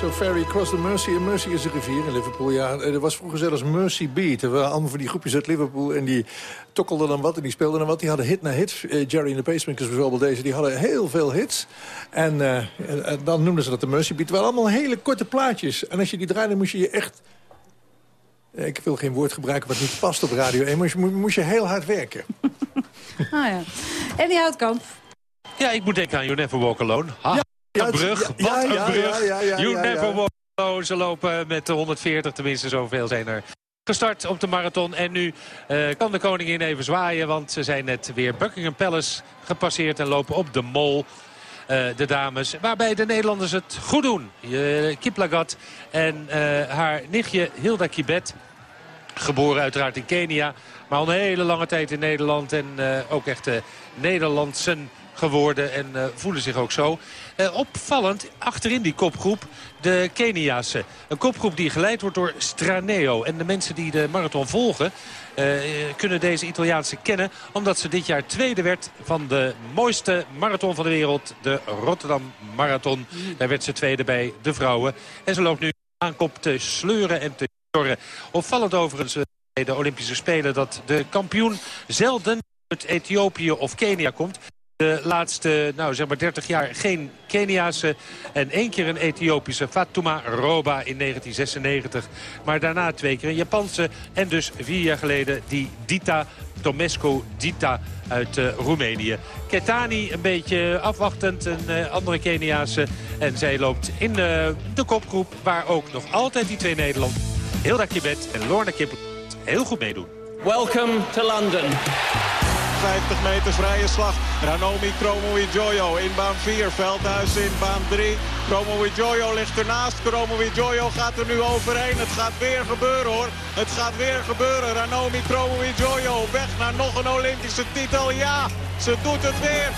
Speaker 2: So ferry cross the Mersey. En Mersey is een rivier in Liverpool. Ja, er was vroeger zelfs Mercy Beat. Er waren allemaal van die groepjes uit Liverpool. En die tokkelden dan wat en die speelden dan wat. Die hadden hit na hit. Eh, Jerry and the Pacemakers bijvoorbeeld deze. Die hadden heel veel hits. En, eh, en- en dan noemden ze dat de Mercy Beat. Het waren allemaal hele korte plaatjes. En als je die draaide moest je je echt... eh, Ik wil geen woord gebruiken wat niet past op Radio 1. Maar je moest, moest je heel hard werken.
Speaker 3: Ah ja. Eddie Houtkamp.
Speaker 11: Ja, ik moet denken aan You Never Walk Alone. Ha,
Speaker 2: Ja,
Speaker 11: een brug, wat een brug. you Never. Walk Alone. Ze lopen met de 140, tenminste zoveel zijn er. Gestart op de marathon en nu eh, kan de koningin even zwaaien... want ze zijn net weer Buckingham Palace gepasseerd en lopen op de mol... eh, de dames, waarbij de Nederlanders het goed doen. Uh, Kiplagat en eh, haar nichtje Hilda Kibet Geboren uiteraard in Kenia. Maar al een hele lange tijd in Nederland. En ook echt Nederlandsen geworden. En eh, voelen zich ook zo. Eh, opvallend achterin die kopgroep de Keniaanse. Een kopgroep die geleid wordt door Straneo. En de mensen die de marathon volgen... eh, kunnen deze Italiaanse kennen. Omdat ze dit jaar tweede werd van de mooiste marathon van de wereld. De Rotterdam Marathon. Daar werd ze tweede bij de vrouwen. En ze loopt nu aankop te sleuren en te jorren. Opvallend overigens bij de Olympische Spelen dat de kampioen zelden uit Ethiopië of Kenia komt. De laatste, nou zeg maar 30 jaar geen Keniaanse en één keer een Ethiopische Fatuma Roba in 1996. Maar daarna twee keer een Japanse en dus vier jaar geleden die Dita Tomesco Dita uit eh, Roemenië. Ketani een beetje afwachtend, een eh, andere Keniaanse. En zij loopt in eh, de kopgroep waar ook nog altijd die twee Nederlanders... Hilda Kibet en Lorna Kippel heel goed meedoen.
Speaker 33: Welcome to London.
Speaker 14: 50 meter vrije slag. Ranomi Kromowidjojo in baan 4. Veldhuis in baan 3. Kromowidjojo ligt ernaast. Kromowidjojo gaat er nu overheen. Het gaat weer gebeuren hoor. Het gaat weer gebeuren. Ranomi Kromowidjojo weg naar nog een Olympische titel. Ja, ze doet het weer.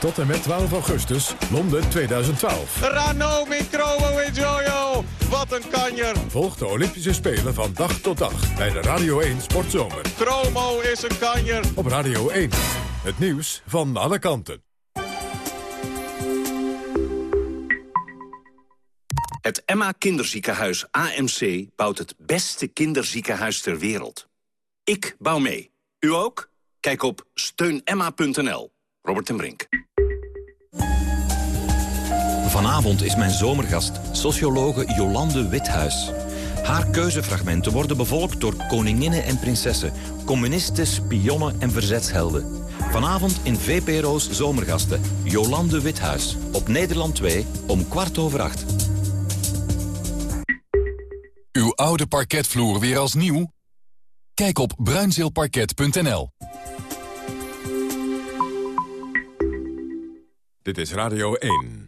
Speaker 1: Tot en met 12 augustus, Londen 2012.
Speaker 14: Ranomi Kromowidjojo. Wat een kanjer.
Speaker 1: Volg de Olympische Spelen van dag tot dag bij de Radio 1 Sportzomer.
Speaker 14: Kromo is een kanjer.
Speaker 1: Op Radio 1. Het nieuws van alle kanten.
Speaker 34: Het Emma Kinderziekenhuis AMC bouwt het beste kinderziekenhuis ter wereld. Ik bouw mee. U ook? Kijk op steunemma.nl. Robert ten Brink.
Speaker 9: Vanavond is mijn zomergast, sociologe Jolande Withuis. Haar keuzefragmenten worden bevolkt door koninginnen en prinsessen... communisten, spionnen en verzetshelden. Vanavond in VPRO's Zomergasten, Jolande Withuis. Op Nederland 2 om kwart over acht.
Speaker 10: Uw oude parketvloer weer als nieuw? Kijk op bruinzeelparket.nl.
Speaker 1: Dit is Radio 1.